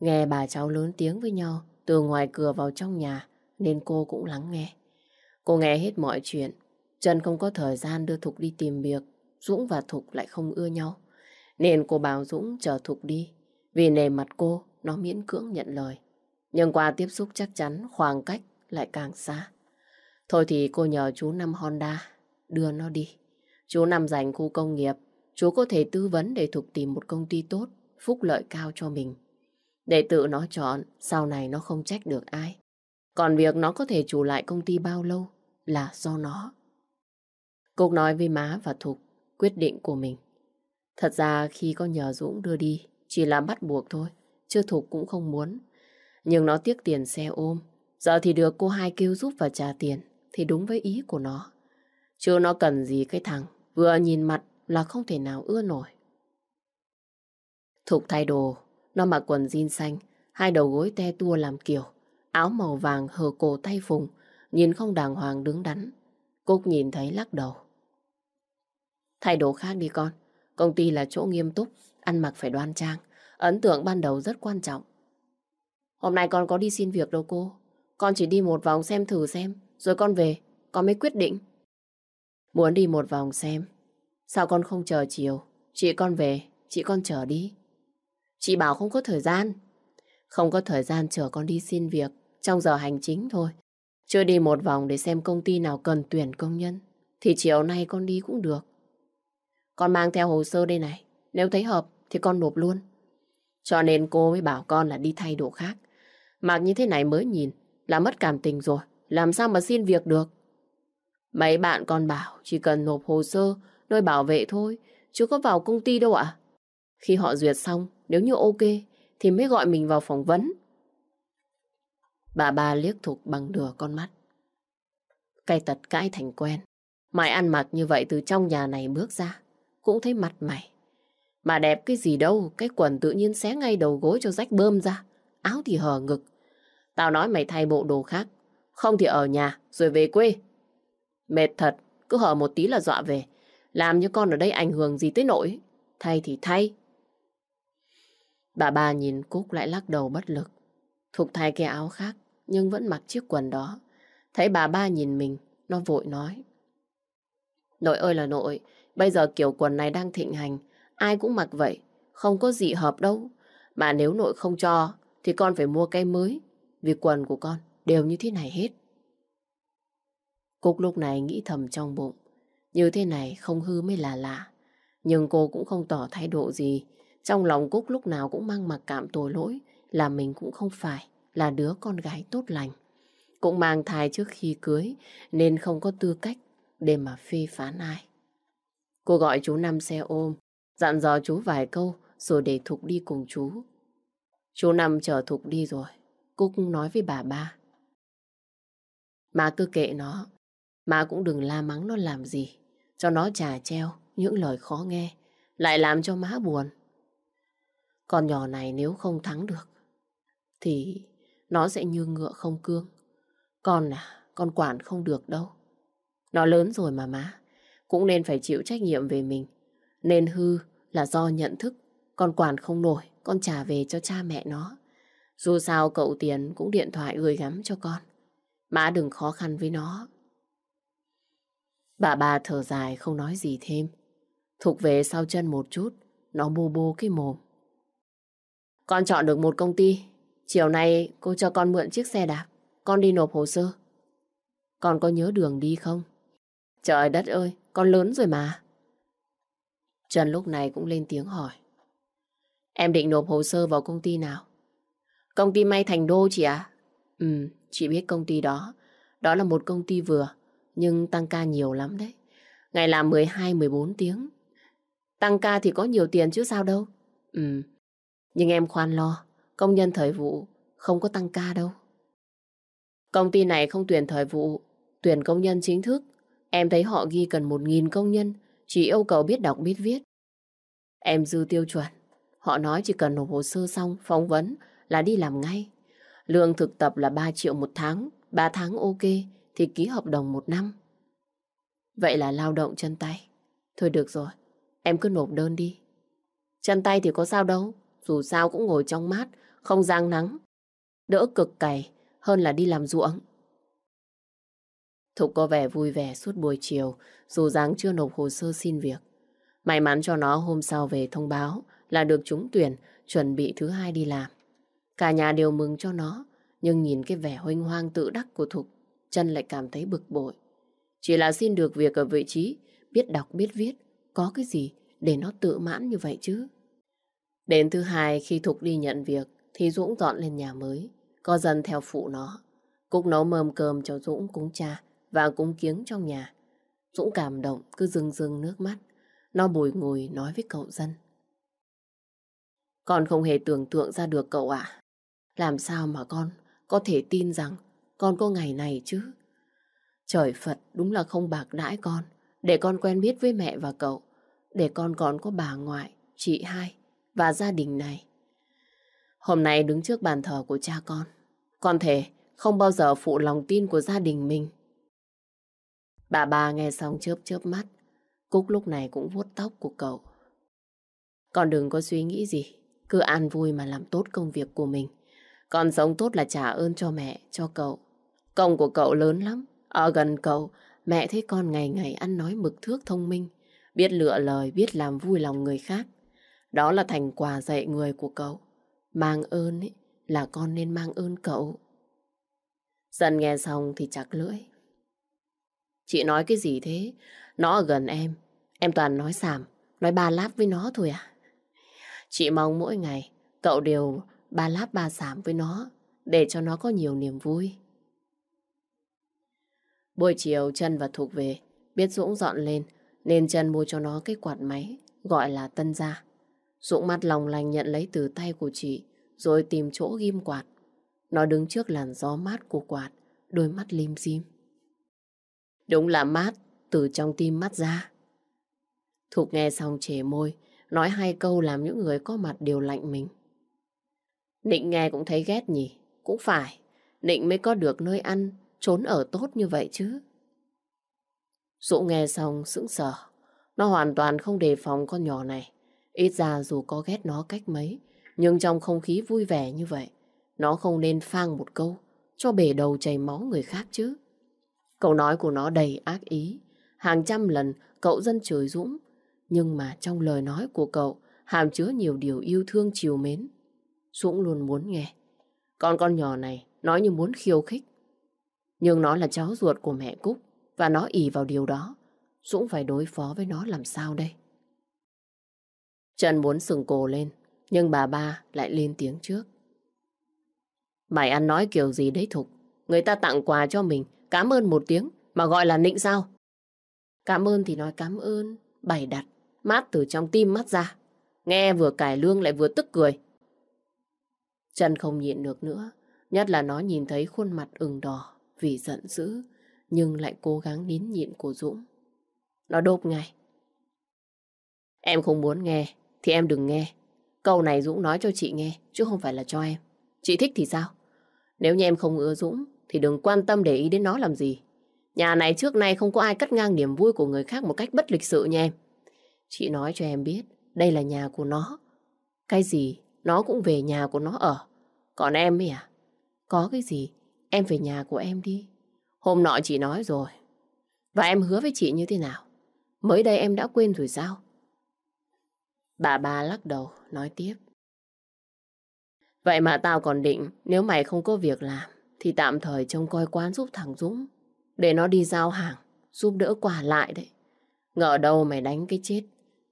nghe bà cháu lớn tiếng với nhau từ ngoài cửa vào trong nhà, nên cô cũng lắng nghe. Cô nghe hết mọi chuyện, Trần không có thời gian đưa Thục đi tìm việc, Dũng và Thục lại không ưa nhau. Nên cô bảo Dũng chờ Thục đi, vì nề mặt cô, nó miễn cưỡng nhận lời. Nhưng qua tiếp xúc chắc chắn khoảng cách lại càng xa. Thôi thì cô nhờ chú Năm Honda đưa nó đi. Chú Năm dành khu công nghiệp, chú có thể tư vấn để Thục tìm một công ty tốt, phúc lợi cao cho mình. Để tự nó chọn, sau này nó không trách được ai. Còn việc nó có thể chủ lại công ty bao lâu là do nó. Cục nói với má và Thục quyết định của mình. Thật ra khi có nhờ Dũng đưa đi, chỉ là bắt buộc thôi, chứ Thục cũng không muốn. Nhưng nó tiếc tiền xe ôm, giờ thì được cô hai kêu giúp và trả tiền, thì đúng với ý của nó. Chứ nó cần gì cái thằng, vừa nhìn mặt là không thể nào ưa nổi. Thục thay đồ, nó mặc quần jean xanh, hai đầu gối te tua làm kiểu, áo màu vàng hờ cổ tay phùng, nhìn không đàng hoàng đứng đắn. Cúc nhìn thấy lắc đầu. Thay đồ khác đi con, công ty là chỗ nghiêm túc, ăn mặc phải đoan trang, ấn tượng ban đầu rất quan trọng. Hôm nay con có đi xin việc đâu cô, con chỉ đi một vòng xem thử xem, rồi con về, con mới quyết định. Muốn đi một vòng xem, sao con không chờ chiều, chị con về, chị con chờ đi. Chị bảo không có thời gian. Không có thời gian chờ con đi xin việc trong giờ hành chính thôi. Chưa đi một vòng để xem công ty nào cần tuyển công nhân. Thì chiều nay con đi cũng được. Con mang theo hồ sơ đây này. Nếu thấy hợp thì con nộp luôn. Cho nên cô mới bảo con là đi thay đồ khác. Mặc như thế này mới nhìn là mất cảm tình rồi. Làm sao mà xin việc được? Mấy bạn còn bảo chỉ cần nộp hồ sơ nơi bảo vệ thôi. Chứ có vào công ty đâu ạ. Khi họ duyệt xong nếu như ok thì mới gọi mình vào phỏng vấn. Bà ba liếc Thục bằng nửa con mắt. Cây tật cãi thành quen. mãi ăn mặc như vậy từ trong nhà này bước ra. Cũng thấy mặt mày. Mà đẹp cái gì đâu, cái quần tự nhiên xé ngay đầu gối cho rách bơm ra. Áo thì hở ngực. Tao nói mày thay bộ đồ khác. Không thì ở nhà, rồi về quê. Mệt thật, cứ hở một tí là dọa về. Làm như con ở đây ảnh hưởng gì tới nỗi. Thay thì thay, Bà ba nhìn Cúc lại lắc đầu bất lực. Thục thay cái áo khác, nhưng vẫn mặc chiếc quần đó. Thấy bà ba nhìn mình, nó vội nói. Nội ơi là nội, bây giờ kiểu quần này đang thịnh hành, ai cũng mặc vậy, không có gì hợp đâu. Mà nếu nội không cho, thì con phải mua cái mới, vì quần của con đều như thế này hết. Cúc lúc này nghĩ thầm trong bụng, như thế này không hư mới là lạ. Nhưng cô cũng không tỏ thái độ gì, trong lòng Cúc lúc nào cũng mang mặc cảm tội lỗi là mình cũng không phải là đứa con gái tốt lành. Cũng mang thai trước khi cưới nên không có tư cách để mà phê phán ai. Cô gọi chú Năm xe ôm, dặn dò chú vài câu rồi để Thục đi cùng chú. Chú Năm chờ Thục đi rồi, Cúc nói với bà ba. Má cứ kệ nó, má cũng đừng la mắng nó làm gì, cho nó trà treo những lời khó nghe, lại làm cho má buồn. Con nhỏ này nếu không thắng được Thì nó sẽ như ngựa không cương. Con à Con quản không được đâu. Nó lớn rồi mà má Cũng nên phải chịu trách nhiệm về mình. Nên hư là do nhận thức Con quản không nổi Con trả về cho cha mẹ nó. Dù sao cậu Tiền cũng điện thoại gửi gắm cho con. Má đừng khó khăn với nó Bà bà thở dài không nói gì thêm Thục về sau chân một chút Nó bô bô cái mồm con chọn được một công ty. Chiều nay cô cho con mượn chiếc xe đạp. Con đi nộp hồ sơ. Con có nhớ đường đi không? Trời đất ơi, con lớn rồi mà. Trần lúc này cũng lên tiếng hỏi. Em định nộp hồ sơ vào công ty nào? Công ty may thành đô chị ạ. À? Ừ, chị biết công ty đó. Đó là một công ty vừa, nhưng tăng ca nhiều lắm đấy. Ngày làm 12-14 tiếng. Tăng ca thì có nhiều tiền chứ sao đâu. Ừ, nhưng em khoan lo, công nhân thời vụ không có tăng ca đâu. Công ty này không tuyển thời vụ, tuyển công nhân chính thức. Em thấy họ ghi cần một nghìn công nhân, chỉ yêu cầu biết đọc biết viết. Em dư tiêu chuẩn. Họ nói chỉ cần nộp hồ sơ xong, phỏng vấn là đi làm ngay. Lương thực tập là 3 triệu một tháng, 3 tháng ok thì ký hợp đồng một năm. Vậy là lao động chân tay. Thôi được rồi, em cứ nộp đơn đi. Chân tay thì có sao đâu, dù sao cũng ngồi trong mát, không giang nắng. Đỡ cực cày hơn là đi làm ruộng. Thục có vẻ vui vẻ suốt buổi chiều, dù dáng chưa nộp hồ sơ xin việc. May mắn cho nó hôm sau về thông báo là được trúng tuyển, chuẩn bị thứ hai đi làm. Cả nhà đều mừng cho nó, nhưng nhìn cái vẻ hoanh hoang tự đắc của Thục, chân lại cảm thấy bực bội. Chỉ là xin được việc ở vị trí, biết đọc biết viết, có cái gì để nó tự mãn như vậy chứ? Đến thứ hai khi Thục đi nhận việc thì Dũng dọn lên nhà mới, có dần theo phụ nó. Cúc nấu mơm cơm cho Dũng cúng cha và cúng kiếng trong nhà. Dũng cảm động, cứ rưng rưng nước mắt. Nó bồi ngồi nói với cậu dân. Con không hề tưởng tượng ra được cậu ạ. Làm sao mà con có thể tin rằng con có ngày này chứ? Trời Phật đúng là không bạc đãi con, để con quen biết với mẹ và cậu, để con còn có bà ngoại, chị hai và gia đình này. Hôm nay đứng trước bàn thờ của cha con, con thề không bao giờ phụ lòng tin của gia đình mình. Bà ba nghe xong chớp chớp mắt, Cúc lúc này cũng vuốt tóc của cậu. Con đừng có suy nghĩ gì, cứ an vui mà làm tốt công việc của mình. Con sống tốt là trả ơn cho mẹ, cho cậu. Công của cậu lớn lắm. Ở gần cậu, mẹ thấy con ngày ngày ăn nói mực thước thông minh, biết lựa lời, biết làm vui lòng người khác. Đó là thành quả dạy người của cậu. Mang ơn ấy, là con nên mang ơn cậu. Dần nghe xong thì chặt lưỡi. Chị nói cái gì thế? Nó ở gần em. Em toàn nói xàm, nói ba láp với nó thôi à? Chị mong mỗi ngày cậu đều ba láp ba giảm với nó để cho nó có nhiều niềm vui. Buổi chiều chân và Thục về, biết Dũng dọn lên nên chân mua cho nó cái quạt máy gọi là tân gia. Dũng mắt lòng lành nhận lấy từ tay của chị rồi tìm chỗ ghim quạt. Nó đứng trước làn gió mát của quạt, đôi mắt lim dim. Đúng là mát từ trong tim mắt ra. Thục nghe xong chề môi, nói hai câu làm những người có mặt đều lạnh mình. Nịnh nghe cũng thấy ghét nhỉ, cũng phải, Nịnh mới có được nơi ăn, trốn ở tốt như vậy chứ. Dũ nghe xong sững sờ, nó hoàn toàn không đề phòng con nhỏ này. Ít ra dù có ghét nó cách mấy, nhưng trong không khí vui vẻ như vậy, nó không nên phang một câu, cho bể đầu chảy máu người khác chứ. Câu nói của nó đầy ác ý. Hàng trăm lần cậu dân chửi Dũng, nhưng mà trong lời nói của cậu hàm chứa nhiều điều yêu thương chiều mến. Dũng luôn muốn nghe. Con con nhỏ này nói như muốn khiêu khích. Nhưng nó là cháu ruột của mẹ Cúc và nó ỉ vào điều đó. Dũng phải đối phó với nó làm sao đây? Trần muốn sừng cổ lên, nhưng bà ba lại lên tiếng trước. Mày ăn nói kiểu gì đấy Thục? Người ta tặng quà cho mình, cảm ơn một tiếng, mà gọi là nịnh sao? Cảm ơn thì nói cảm ơn, bày đặt, mát từ trong tim mắt ra. Nghe vừa cải lương lại vừa tức cười. Trần không nhịn được nữa, nhất là nó nhìn thấy khuôn mặt ửng đỏ vì giận dữ, nhưng lại cố gắng nín nhịn của Dũng. Nó đốp ngay. Em không muốn nghe, thì em đừng nghe. Câu này Dũng nói cho chị nghe, chứ không phải là cho em. Chị thích thì sao? Nếu như em không ưa Dũng, thì đừng quan tâm để ý đến nó làm gì. Nhà này trước nay không có ai cắt ngang niềm vui của người khác một cách bất lịch sự nha em. Chị nói cho em biết, đây là nhà của nó. Cái gì, nó cũng về nhà của nó ở. Còn em ấy à? Có cái gì, em về nhà của em đi. Hôm nọ chị nói rồi. Và em hứa với chị như thế nào? Mới đây em đã quên rồi sao? Bà ba lắc đầu, nói tiếp. Vậy mà tao còn định, nếu mày không có việc làm, thì tạm thời trông coi quán giúp thằng Dũng. Để nó đi giao hàng, giúp đỡ quà lại đấy. Ngờ đâu mày đánh cái chết,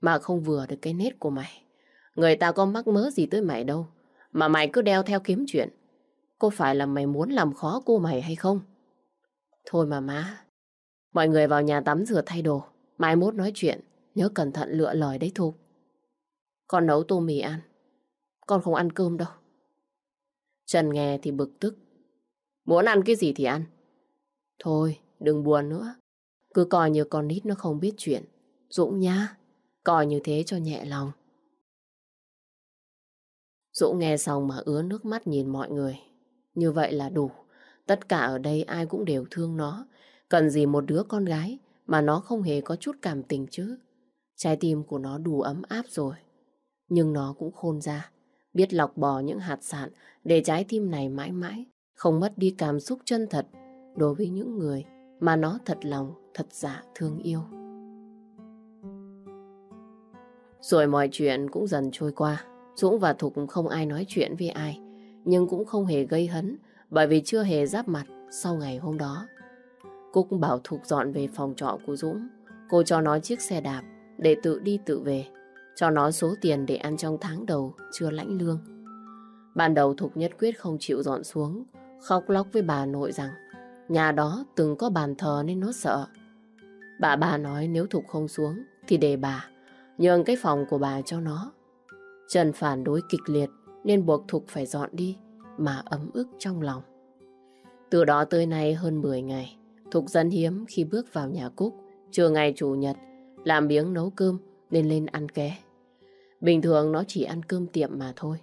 mà không vừa được cái nết của mày. Người ta có mắc mớ gì tới mày đâu, mà mày cứ đeo theo kiếm chuyện. Có phải là mày muốn làm khó cô mày hay không? Thôi mà má, mọi người vào nhà tắm rửa thay đồ, mai mốt nói chuyện, nhớ cẩn thận lựa lời đấy Thục. Con nấu tô mì ăn, con không ăn cơm đâu. Trần nghe thì bực tức. Muốn ăn cái gì thì ăn. Thôi, đừng buồn nữa. Cứ coi như con nít nó không biết chuyện. Dũng nhá, coi như thế cho nhẹ lòng. Dũ nghe xong mà ứa nước mắt nhìn mọi người. Như vậy là đủ. Tất cả ở đây ai cũng đều thương nó. Cần gì một đứa con gái mà nó không hề có chút cảm tình chứ. Trái tim của nó đủ ấm áp rồi. Nhưng nó cũng khôn ra. Biết lọc bỏ những hạt sạn để trái tim này mãi mãi không mất đi cảm xúc chân thật đối với những người mà nó thật lòng, thật dạ thương yêu. Rồi mọi chuyện cũng dần trôi qua. Dũng và Thục không ai nói chuyện với ai, nhưng cũng không hề gây hấn bởi vì chưa hề giáp mặt sau ngày hôm đó. Cúc bảo Thục dọn về phòng trọ của Dũng. Cô cho nó chiếc xe đạp để tự đi tự về. Cho nó số tiền để ăn trong tháng đầu chưa lãnh lương. Ban đầu Thục nhất quyết không chịu dọn xuống, khóc lóc với bà nội rằng nhà đó từng có bàn thờ nên nó sợ. Bà bà nói nếu Thục không xuống thì để bà, nhường cái phòng của bà cho nó. Trần phản đối kịch liệt nên buộc Thục phải dọn đi mà ấm ức trong lòng. Từ đó tới nay hơn 10 ngày, Thục dân hiếm khi bước vào nhà Cúc, trưa ngày Chủ nhật, làm biếng nấu cơm nên lên ăn ké. Bình thường nó chỉ ăn cơm tiệm mà thôi.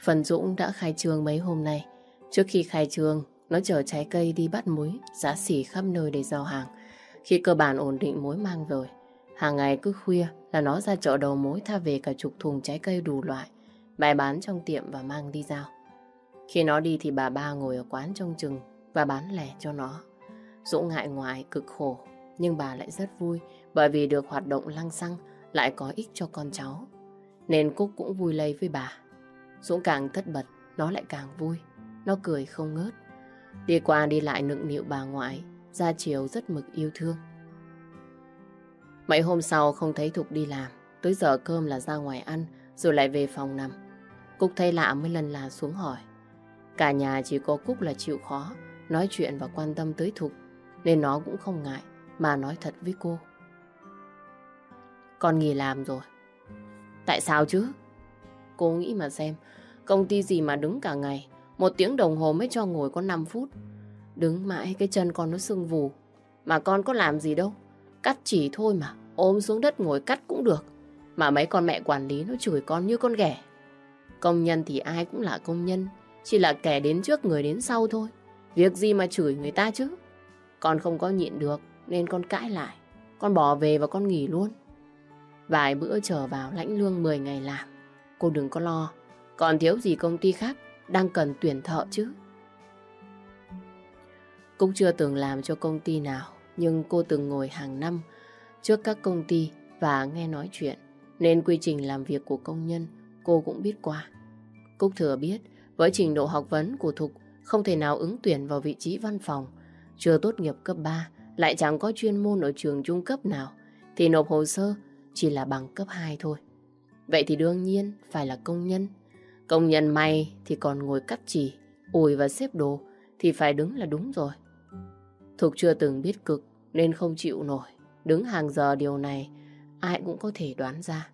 Phần Dũng đã khai trương mấy hôm nay. Trước khi khai trương, nó chở trái cây đi bắt muối, giá xỉ khắp nơi để giao hàng. Khi cơ bản ổn định mối mang rồi, hàng ngày cứ khuya là nó ra chợ đầu mối tha về cả chục thùng trái cây đủ loại, bày bán trong tiệm và mang đi giao. Khi nó đi thì bà ba ngồi ở quán trong chừng và bán lẻ cho nó. Dũng ngại ngoài cực khổ, nhưng bà lại rất vui bởi vì được hoạt động lăng xăng lại có ích cho con cháu. Nên Cúc cũng vui lây với bà. Dũng càng thất bật, nó lại càng vui. Nó cười không ngớt. Đi qua đi lại nựng nịu bà ngoại, ra chiều rất mực yêu thương. Mấy hôm sau không thấy Thục đi làm, tới giờ cơm là ra ngoài ăn, rồi lại về phòng nằm. Cúc thấy lạ mới lần là xuống hỏi. Cả nhà chỉ có Cúc là chịu khó, nói chuyện và quan tâm tới Thục, nên nó cũng không ngại mà nói thật với cô. Con nghỉ làm rồi. Tại sao chứ? Cô nghĩ mà xem, công ty gì mà đứng cả ngày, một tiếng đồng hồ mới cho ngồi có 5 phút. Đứng mãi cái chân con nó sưng vù, mà con có làm gì đâu. Cắt chỉ thôi mà, ôm xuống đất ngồi cắt cũng được. Mà mấy con mẹ quản lý nó chửi con như con ghẻ. Công nhân thì ai cũng là công nhân, chỉ là kẻ đến trước người đến sau thôi. Việc gì mà chửi người ta chứ? Con không có nhịn được nên con cãi lại. Con bỏ về và con nghỉ luôn. Vài bữa trở vào lãnh lương 10 ngày làm. Cô đừng có lo. Còn thiếu gì công ty khác đang cần tuyển thợ chứ. Cũng chưa từng làm cho công ty nào. Nhưng cô từng ngồi hàng năm trước các công ty và nghe nói chuyện. Nên quy trình làm việc của công nhân cô cũng biết qua. Cúc thừa biết với trình độ học vấn của Thục không thể nào ứng tuyển vào vị trí văn phòng. Chưa tốt nghiệp cấp 3 lại chẳng có chuyên môn ở trường trung cấp nào thì nộp hồ sơ chỉ là bằng cấp 2 thôi. Vậy thì đương nhiên phải là công nhân. Công nhân may thì còn ngồi cắt chỉ, ủi và xếp đồ thì phải đứng là đúng rồi. Thục chưa từng biết cực nên không chịu nổi. Đứng hàng giờ điều này ai cũng có thể đoán ra.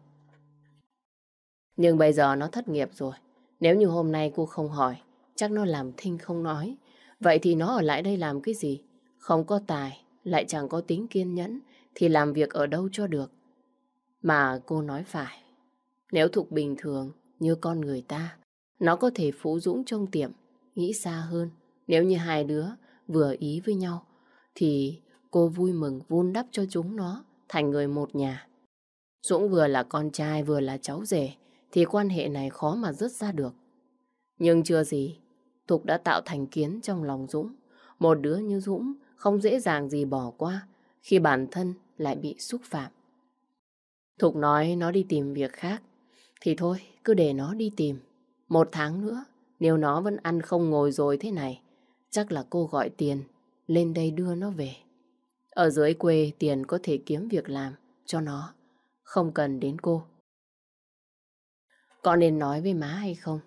Nhưng bây giờ nó thất nghiệp rồi. Nếu như hôm nay cô không hỏi, chắc nó làm thinh không nói. Vậy thì nó ở lại đây làm cái gì? Không có tài, lại chẳng có tính kiên nhẫn, thì làm việc ở đâu cho được. Mà cô nói phải. Nếu thuộc bình thường như con người ta, nó có thể phú dũng trong tiệm, nghĩ xa hơn. Nếu như hai đứa vừa ý với nhau, thì cô vui mừng vun đắp cho chúng nó thành người một nhà. Dũng vừa là con trai vừa là cháu rể, thì quan hệ này khó mà dứt ra được. Nhưng chưa gì, Thục đã tạo thành kiến trong lòng Dũng. Một đứa như Dũng không dễ dàng gì bỏ qua khi bản thân lại bị xúc phạm. Thục nói nó đi tìm việc khác. Thì thôi, cứ để nó đi tìm. Một tháng nữa, nếu nó vẫn ăn không ngồi rồi thế này, chắc là cô gọi tiền lên đây đưa nó về. Ở dưới quê tiền có thể kiếm việc làm cho nó, không cần đến cô. Có nên nói với má hay không?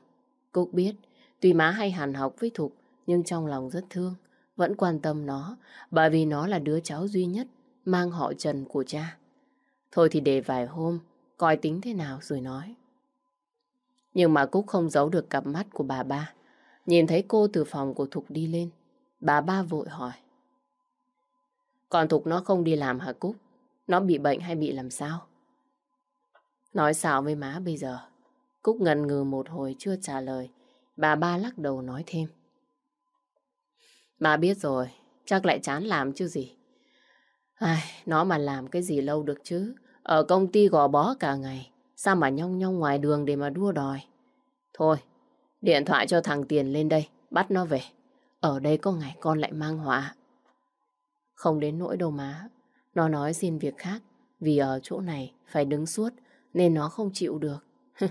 Cúc biết, tuy má hay hàn học với Thục, nhưng trong lòng rất thương, vẫn quan tâm nó, bởi vì nó là đứa cháu duy nhất mang họ Trần của cha. Thôi thì để vài hôm, coi tính thế nào rồi nói. Nhưng mà Cúc không giấu được cặp mắt của bà ba. Nhìn thấy cô từ phòng của Thục đi lên, bà ba vội hỏi. Còn Thục nó không đi làm hả Cúc? Nó bị bệnh hay bị làm sao? Nói sao với má bây giờ? Cúc ngần ngừ một hồi chưa trả lời. Bà ba lắc đầu nói thêm. bà biết rồi, chắc lại chán làm chứ gì. Ai, nó mà làm cái gì lâu được chứ. Ở công ty gò bó cả ngày. Sao mà nhong nhong ngoài đường để mà đua đòi. Thôi, điện thoại cho thằng Tiền lên đây, bắt nó về. Ở đây có ngày con lại mang họa. Không đến nỗi đâu má. Nó nói xin việc khác. Vì ở chỗ này phải đứng suốt nên nó không chịu được.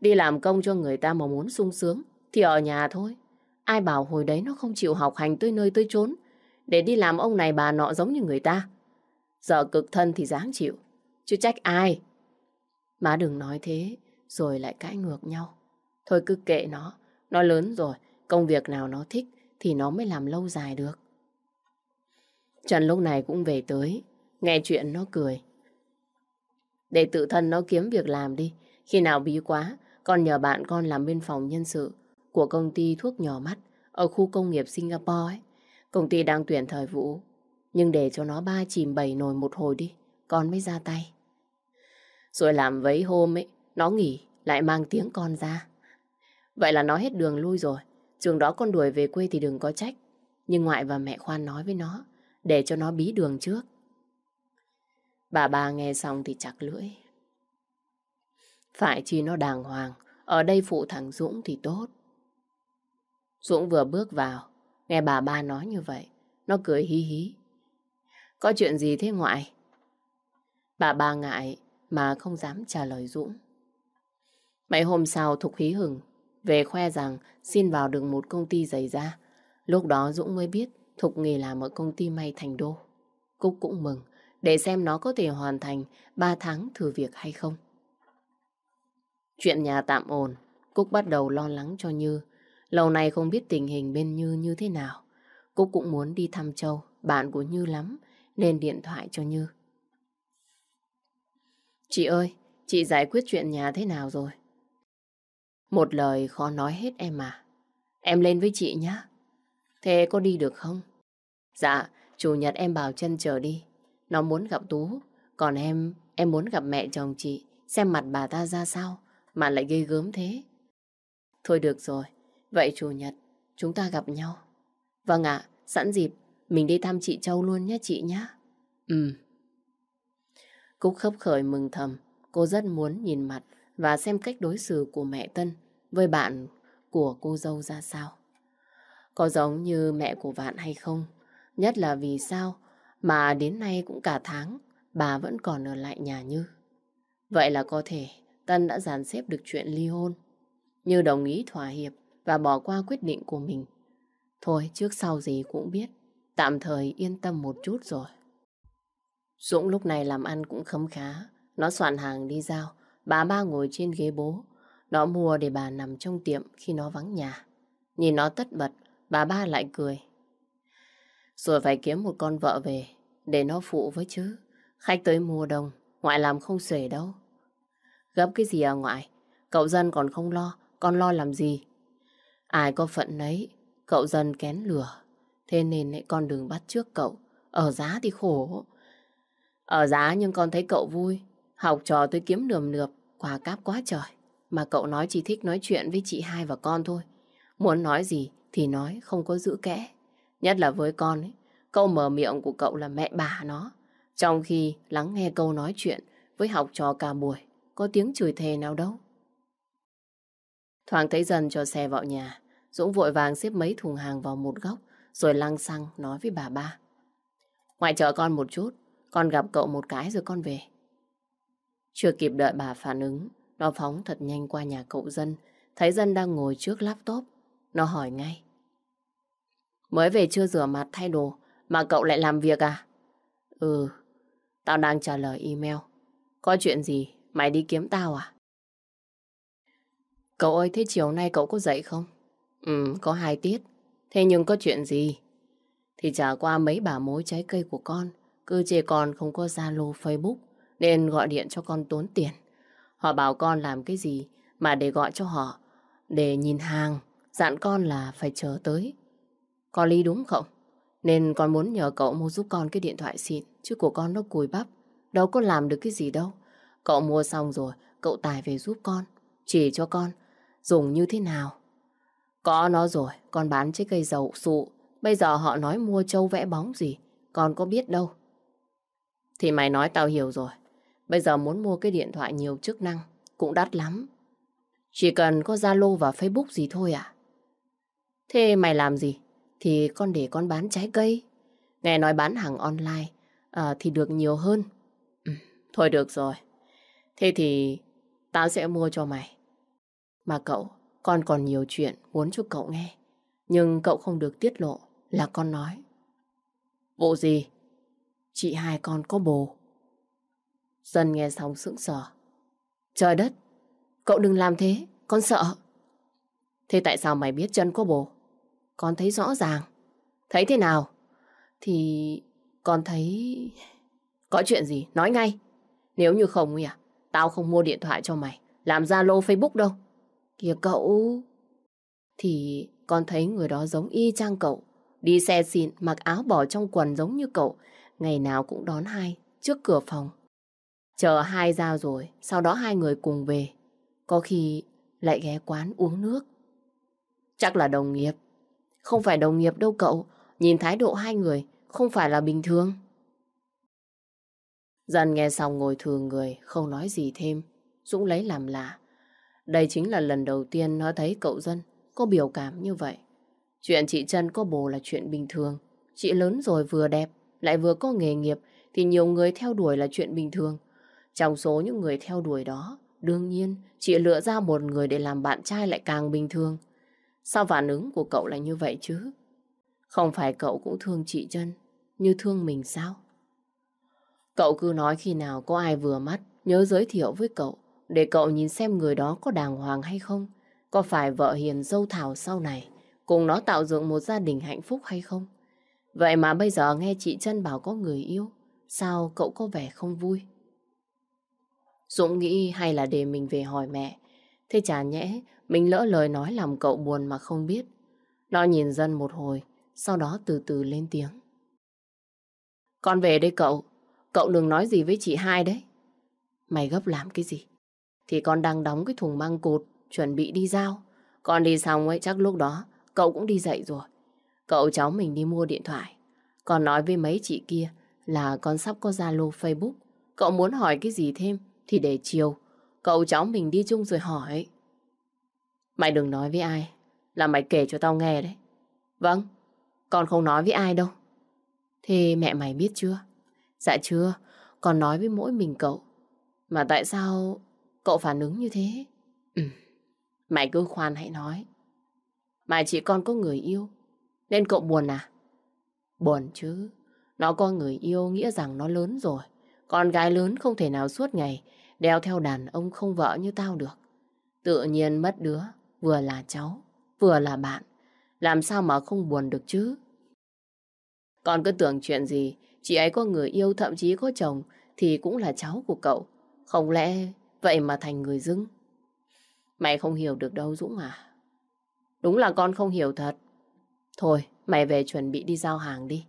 Đi làm công cho người ta mà muốn sung sướng thì ở nhà thôi. Ai bảo hồi đấy nó không chịu học hành tới nơi tới chốn để đi làm ông này bà nọ giống như người ta. Giờ cực thân thì dáng chịu, chứ trách ai. Má đừng nói thế, rồi lại cãi ngược nhau. Thôi cứ kệ nó, nó lớn rồi, công việc nào nó thích thì nó mới làm lâu dài được. Trần lúc này cũng về tới, nghe chuyện nó cười. Để tự thân nó kiếm việc làm đi, khi nào bí quá, con nhờ bạn con làm bên phòng nhân sự của công ty thuốc nhỏ mắt ở khu công nghiệp Singapore ấy. Công ty đang tuyển thời vụ, nhưng để cho nó ba chìm bảy nồi một hồi đi, con mới ra tay. Rồi làm vấy hôm ấy, nó nghỉ, lại mang tiếng con ra. Vậy là nó hết đường lui rồi. Trường đó con đuổi về quê thì đừng có trách. Nhưng ngoại và mẹ khoan nói với nó, để cho nó bí đường trước. Bà ba nghe xong thì chặt lưỡi. Phải chi nó đàng hoàng, ở đây phụ thằng Dũng thì tốt. Dũng vừa bước vào, nghe bà ba nói như vậy, nó cười hí hí. Có chuyện gì thế ngoại? Bà ba ngại mà không dám trả lời Dũng. Mấy hôm sau Thục hí hừng về khoe rằng xin vào được một công ty giày da. Lúc đó Dũng mới biết Thục nghề làm ở công ty may thành đô. Cúc cũng mừng để xem nó có thể hoàn thành 3 tháng thử việc hay không. Chuyện nhà tạm ổn, Cúc bắt đầu lo lắng cho Như. Lâu nay không biết tình hình bên Như như thế nào. Cúc cũng muốn đi thăm Châu, bạn của Như lắm, nên điện thoại cho Như. Chị ơi, chị giải quyết chuyện nhà thế nào rồi? Một lời khó nói hết em à. Em lên với chị nhé. Thế có đi được không? Dạ, chủ nhật em bảo chân chờ đi. Nó muốn gặp Tú. Còn em, em muốn gặp mẹ chồng chị. Xem mặt bà ta ra sao. Mà lại ghê gớm thế. Thôi được rồi. Vậy chủ nhật, chúng ta gặp nhau. Vâng ạ, sẵn dịp, mình đi thăm chị Châu luôn nhé chị nhé. Ừ. Cúc khấp khởi mừng thầm. Cô rất muốn nhìn mặt và xem cách đối xử của mẹ Tân với bạn của cô dâu ra sao. Có giống như mẹ của bạn hay không? Nhất là vì sao mà đến nay cũng cả tháng bà vẫn còn ở lại nhà Như. Vậy là có thể Tân đã dàn xếp được chuyện ly hôn. Như đồng ý thỏa hiệp và bỏ qua quyết định của mình. Thôi trước sau gì cũng biết, tạm thời yên tâm một chút rồi. Dũng lúc này làm ăn cũng khấm khá. Nó soạn hàng đi giao, bà ba ngồi trên ghế bố. Nó mua để bà nằm trong tiệm khi nó vắng nhà. Nhìn nó tất bật, bà ba lại cười. Rồi phải kiếm một con vợ về, để nó phụ với chứ. Khách tới mua đông, ngoại làm không xuể đâu. Gấp cái gì à ngoại? Cậu dân còn không lo, con lo làm gì? Ai có phận nấy, cậu dân kén lửa. Thế nên lại con đừng bắt trước cậu. Ở giá thì khổ. Ở giá nhưng con thấy cậu vui. Học trò tôi kiếm lườm lượp, quà cáp quá trời. Mà cậu nói chỉ thích nói chuyện với chị hai và con thôi. Muốn nói gì thì nói, không có giữ kẽ. Nhất là với con ấy, câu mở miệng của cậu là mẹ bà nó. Trong khi lắng nghe câu nói chuyện với học trò cả buổi, có tiếng chửi thề nào đâu. Thoáng thấy dần cho xe vào nhà, Dũng vội vàng xếp mấy thùng hàng vào một góc, rồi lăng xăng nói với bà ba. Ngoại chờ con một chút, con gặp cậu một cái rồi con về. Chưa kịp đợi bà phản ứng, nó phóng thật nhanh qua nhà cậu dân, thấy dân đang ngồi trước laptop. Nó hỏi ngay. Mới về chưa rửa mặt thay đồ, mà cậu lại làm việc à? Ừ, tao đang trả lời email. Có chuyện gì, mày đi kiếm tao à? Cậu ơi, thế chiều nay cậu có dậy không? Ừ, có hai tiết. Thế nhưng có chuyện gì? Thì trả qua mấy bà mối trái cây của con. Cứ chê con không có Zalo Facebook nên gọi điện cho con tốn tiền. Họ bảo con làm cái gì mà để gọi cho họ. Để nhìn hàng, dặn con là phải chờ tới. Có lý đúng không? Nên con muốn nhờ cậu mua giúp con cái điện thoại xịn. Chứ của con nó cùi bắp. Đâu có làm được cái gì đâu. Cậu mua xong rồi, cậu tài về giúp con. Chỉ cho con dùng như thế nào. Có nó rồi, con bán trái cây dầu sụ. Bây giờ họ nói mua trâu vẽ bóng gì. Con có biết đâu. Thì mày nói tao hiểu rồi. Bây giờ muốn mua cái điện thoại nhiều chức năng cũng đắt lắm. Chỉ cần có Zalo và Facebook gì thôi à? Thế mày làm gì? Thì con để con bán trái cây. Nghe nói bán hàng online à, thì được nhiều hơn. Ừ, thôi được rồi. Thế thì tao sẽ mua cho mày. Mà cậu, con còn nhiều chuyện muốn cho cậu nghe. Nhưng cậu không được tiết lộ là con nói. Vụ gì? Chị hai con có bồ. Dân nghe xong sững sờ. Trời đất, cậu đừng làm thế, con sợ. Thế tại sao mày biết chân có bồ? Con thấy rõ ràng. Thấy thế nào? Thì con thấy... Có chuyện gì? Nói ngay. Nếu như không ấy à, tao không mua điện thoại cho mày. Làm Zalo Facebook đâu. Kìa cậu... Thì con thấy người đó giống y chang cậu. Đi xe xịn, mặc áo bỏ trong quần giống như cậu. Ngày nào cũng đón hai trước cửa phòng. Chờ hai ra rồi, sau đó hai người cùng về. Có khi lại ghé quán uống nước. Chắc là đồng nghiệp. Không phải đồng nghiệp đâu cậu. Nhìn thái độ hai người không phải là bình thường. Dần nghe xong ngồi thường người, không nói gì thêm. Dũng lấy làm lạ. Đây chính là lần đầu tiên nó thấy cậu dân có biểu cảm như vậy. Chuyện chị Trân có bồ là chuyện bình thường. Chị lớn rồi vừa đẹp, lại vừa có nghề nghiệp thì nhiều người theo đuổi là chuyện bình thường. Trong số những người theo đuổi đó, đương nhiên chị lựa ra một người để làm bạn trai lại càng bình thường. Sao phản ứng của cậu lại như vậy chứ? Không phải cậu cũng thương chị chân như thương mình sao? Cậu cứ nói khi nào có ai vừa mắt, nhớ giới thiệu với cậu, để cậu nhìn xem người đó có đàng hoàng hay không, có phải vợ hiền dâu thảo sau này, cùng nó tạo dựng một gia đình hạnh phúc hay không. Vậy mà bây giờ nghe chị chân bảo có người yêu, sao cậu có vẻ không vui? Dũng nghĩ hay là để mình về hỏi mẹ, thế chả nhẽ mình lỡ lời nói làm cậu buồn mà không biết. Nó nhìn dân một hồi, sau đó từ từ lên tiếng. Con về đây cậu, cậu đừng nói gì với chị hai đấy. Mày gấp làm cái gì? Thì con đang đóng cái thùng măng cột, chuẩn bị đi giao. Con đi xong ấy chắc lúc đó cậu cũng đi dậy rồi. Cậu cháu mình đi mua điện thoại. Còn nói với mấy chị kia là con sắp có Zalo Facebook. Cậu muốn hỏi cái gì thêm thì để chiều. Cậu cháu mình đi chung rồi hỏi. Mày đừng nói với ai. Là mày kể cho tao nghe đấy. Vâng, con không nói với ai đâu. Thế mẹ mày biết chưa? Dạ chưa, con nói với mỗi mình cậu. Mà tại sao cậu phản ứng như thế? Ừ. Mày cứ khoan hãy nói. Mà chị con có người yêu, nên cậu buồn à? Buồn chứ. Nó có người yêu nghĩa rằng nó lớn rồi. Con gái lớn không thể nào suốt ngày đeo theo đàn ông không vợ như tao được. Tự nhiên mất đứa, vừa là cháu, vừa là bạn. Làm sao mà không buồn được chứ? Con cứ tưởng chuyện gì, chị ấy có người yêu thậm chí có chồng thì cũng là cháu của cậu. Không lẽ vậy mà thành người dưng? Mày không hiểu được đâu Dũng à? Đúng là con không hiểu thật. Thôi, mày về chuẩn bị đi giao hàng đi.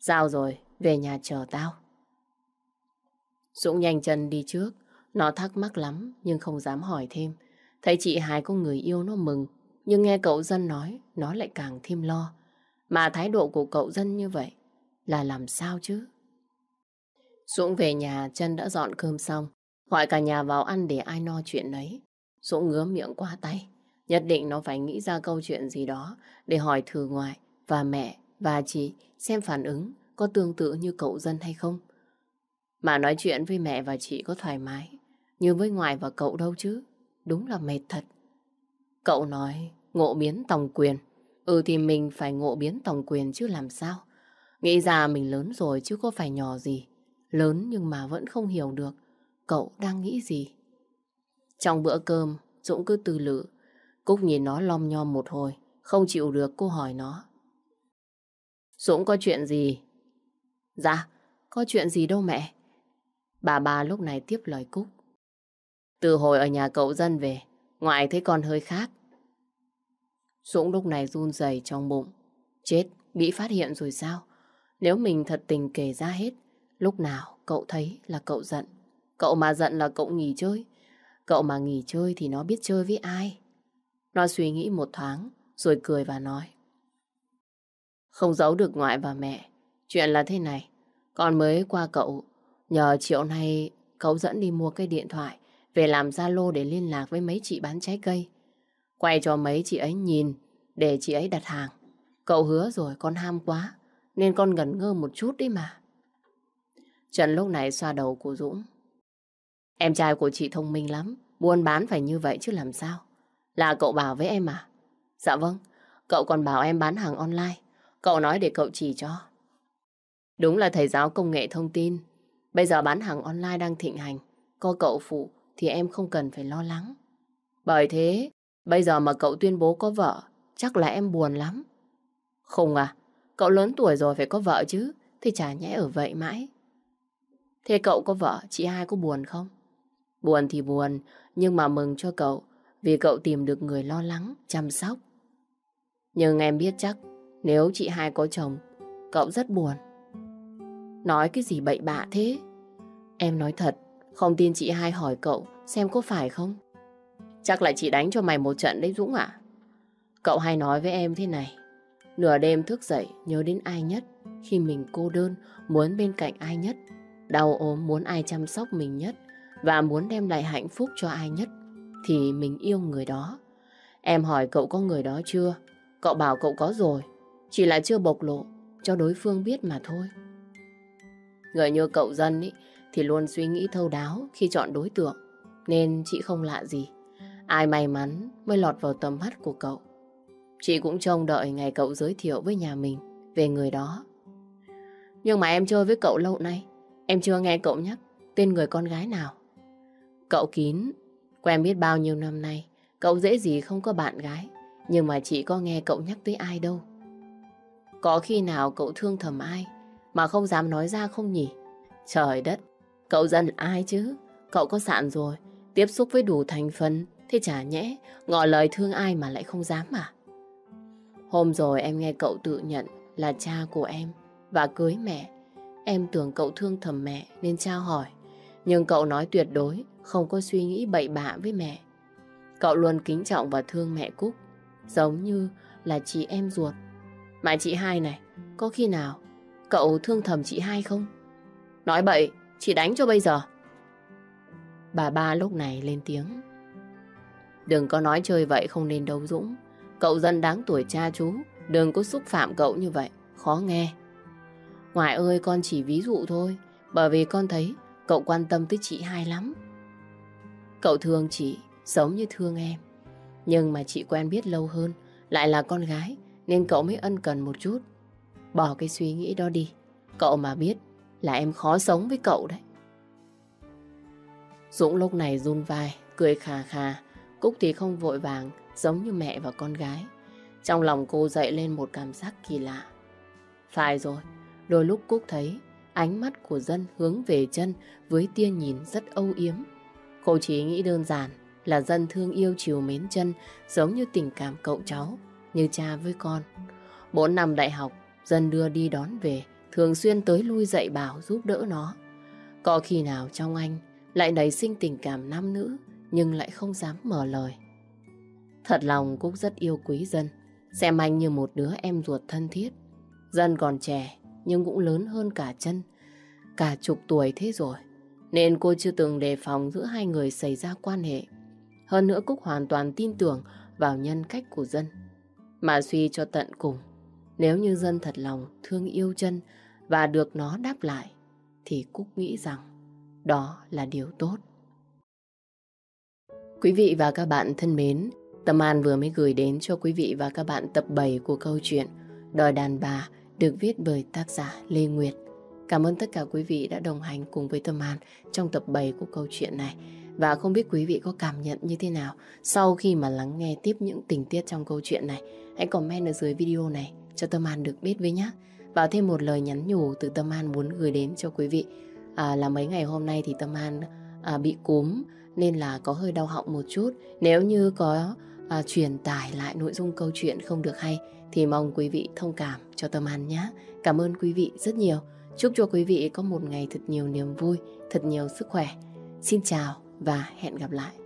Giao rồi, về nhà chờ tao. Dũng nhanh chân đi trước. Nó thắc mắc lắm, nhưng không dám hỏi thêm. Thấy chị hai có người yêu nó mừng, nhưng nghe cậu dân nói, nó lại càng thêm lo. Mà thái độ của cậu dân như vậy là làm sao chứ? Dũng về nhà, chân đã dọn cơm xong. Gọi cả nhà vào ăn để ai no chuyện đấy Dũng ngứa miệng qua tay. Nhất định nó phải nghĩ ra câu chuyện gì đó để hỏi thử ngoại và mẹ và chị xem phản ứng có tương tự như cậu dân hay không. Mà nói chuyện với mẹ và chị có thoải mái như với ngoại và cậu đâu chứ. Đúng là mệt thật. Cậu nói ngộ biến tòng quyền. Ừ thì mình phải ngộ biến tòng quyền chứ làm sao. Nghĩ ra mình lớn rồi chứ có phải nhỏ gì. Lớn nhưng mà vẫn không hiểu được cậu đang nghĩ gì. Trong bữa cơm, Dũng cứ tư lự. Cúc nhìn nó lom nhom một hồi, không chịu được cô hỏi nó. Dũng có chuyện gì? Dạ, có chuyện gì đâu mẹ. Bà bà lúc này tiếp lời Cúc. Từ hồi ở nhà cậu dân về, ngoại thấy con hơi khác. Dũng lúc này run rẩy trong bụng. Chết, bị phát hiện rồi sao? Nếu mình thật tình kể ra hết, lúc nào cậu thấy là cậu giận. Cậu mà giận là cậu nghỉ chơi. Cậu mà nghỉ chơi thì nó biết chơi với ai. Nó suy nghĩ một thoáng, rồi cười và nói. Không giấu được ngoại và mẹ. Chuyện là thế này. Con mới qua cậu, nhờ triệu nay cậu dẫn đi mua cái điện thoại, về làm Zalo để liên lạc với mấy chị bán trái cây. Quay cho mấy chị ấy nhìn, để chị ấy đặt hàng. Cậu hứa rồi con ham quá, nên con ngẩn ngơ một chút đấy mà. Trần lúc này xoa đầu của Dũng. Em trai của chị thông minh lắm, buôn bán phải như vậy chứ làm sao. Là cậu bảo với em à? Dạ vâng, cậu còn bảo em bán hàng online. Cậu nói để cậu chỉ cho. Đúng là thầy giáo công nghệ thông tin. Bây giờ bán hàng online đang thịnh hành. Có cậu phụ thì em không cần phải lo lắng. Bởi thế Bây giờ mà cậu tuyên bố có vợ, chắc là em buồn lắm. Không à, cậu lớn tuổi rồi phải có vợ chứ, thì chả nhẽ ở vậy mãi. Thế cậu có vợ, chị hai có buồn không? Buồn thì buồn, nhưng mà mừng cho cậu, vì cậu tìm được người lo lắng, chăm sóc. Nhưng em biết chắc, nếu chị hai có chồng, cậu rất buồn. Nói cái gì bậy bạ thế? Em nói thật, không tin chị hai hỏi cậu xem có phải không? Chắc lại chị đánh cho mày một trận đấy Dũng ạ. Cậu hay nói với em thế này. Nửa đêm thức dậy nhớ đến ai nhất khi mình cô đơn, muốn bên cạnh ai nhất, đau ốm muốn ai chăm sóc mình nhất và muốn đem lại hạnh phúc cho ai nhất thì mình yêu người đó. Em hỏi cậu có người đó chưa? Cậu bảo cậu có rồi, chỉ là chưa bộc lộ cho đối phương biết mà thôi. Người như cậu dân ý, thì luôn suy nghĩ thâu đáo khi chọn đối tượng, nên chị không lạ gì. Ai may mắn mới lọt vào tầm mắt của cậu. Chị cũng trông đợi ngày cậu giới thiệu với nhà mình về người đó. Nhưng mà em chơi với cậu lâu nay, em chưa nghe cậu nhắc tên người con gái nào. Cậu kín, quen biết bao nhiêu năm nay, cậu dễ gì không có bạn gái, nhưng mà chị có nghe cậu nhắc tới ai đâu. Có khi nào cậu thương thầm ai mà không dám nói ra không nhỉ? Trời đất, cậu giận ai chứ? Cậu có sạn rồi, tiếp xúc với đủ thành phần, thế chả nhẽ ngỏ lời thương ai mà lại không dám à? Hôm rồi em nghe cậu tự nhận là cha của em và cưới mẹ. Em tưởng cậu thương thầm mẹ nên trao hỏi. Nhưng cậu nói tuyệt đối không có suy nghĩ bậy bạ với mẹ. Cậu luôn kính trọng và thương mẹ Cúc, giống như là chị em ruột. Mà chị hai này, có khi nào cậu thương thầm chị hai không? Nói bậy, chị đánh cho bây giờ. Bà ba lúc này lên tiếng. Đừng có nói chơi vậy không nên đâu Dũng. Cậu dân đáng tuổi cha chú, đừng có xúc phạm cậu như vậy, khó nghe. Ngoại ơi con chỉ ví dụ thôi, bởi vì con thấy cậu quan tâm tới chị hai lắm. Cậu thương chị, giống như thương em. Nhưng mà chị quen biết lâu hơn, lại là con gái, nên cậu mới ân cần một chút. Bỏ cái suy nghĩ đó đi, cậu mà biết là em khó sống với cậu đấy. Dũng lúc này run vai, cười khà khà, Cúc thì không vội vàng, giống như mẹ và con gái. Trong lòng cô dậy lên một cảm giác kỳ lạ. Phải rồi, đôi lúc Cúc thấy ánh mắt của dân hướng về chân với tia nhìn rất âu yếm. Cô chỉ nghĩ đơn giản là dân thương yêu chiều mến chân giống như tình cảm cậu cháu, như cha với con. Bốn năm đại học, dân đưa đi đón về, thường xuyên tới lui dạy bảo giúp đỡ nó. Có khi nào trong anh lại nảy sinh tình cảm nam nữ nhưng lại không dám mở lời. Thật lòng Cúc rất yêu quý Dân, xem anh như một đứa em ruột thân thiết. Dân còn trẻ, nhưng cũng lớn hơn cả chân, cả chục tuổi thế rồi. Nên cô chưa từng đề phòng giữa hai người xảy ra quan hệ. Hơn nữa Cúc hoàn toàn tin tưởng vào nhân cách của Dân. Mà suy cho tận cùng, nếu như Dân thật lòng thương yêu chân và được nó đáp lại, thì Cúc nghĩ rằng đó là điều tốt. Quý vị và các bạn thân mến, Tâm An vừa mới gửi đến cho quý vị và các bạn tập 7 của câu chuyện Đòi đàn bà được viết bởi tác giả Lê Nguyệt. Cảm ơn tất cả quý vị đã đồng hành cùng với Tâm An trong tập 7 của câu chuyện này. Và không biết quý vị có cảm nhận như thế nào sau khi mà lắng nghe tiếp những tình tiết trong câu chuyện này. Hãy comment ở dưới video này cho Tâm An được biết với nhé. Và thêm một lời nhắn nhủ từ Tâm An muốn gửi đến cho quý vị. À, là mấy ngày hôm nay thì Tâm An à, bị cúm nên là có hơi đau họng một chút. Nếu như có à, truyền tải lại nội dung câu chuyện không được hay thì mong quý vị thông cảm cho Tâm An nhé. Cảm ơn quý vị rất nhiều. Chúc cho quý vị có một ngày thật nhiều niềm vui, thật nhiều sức khỏe. Xin chào và hẹn gặp lại.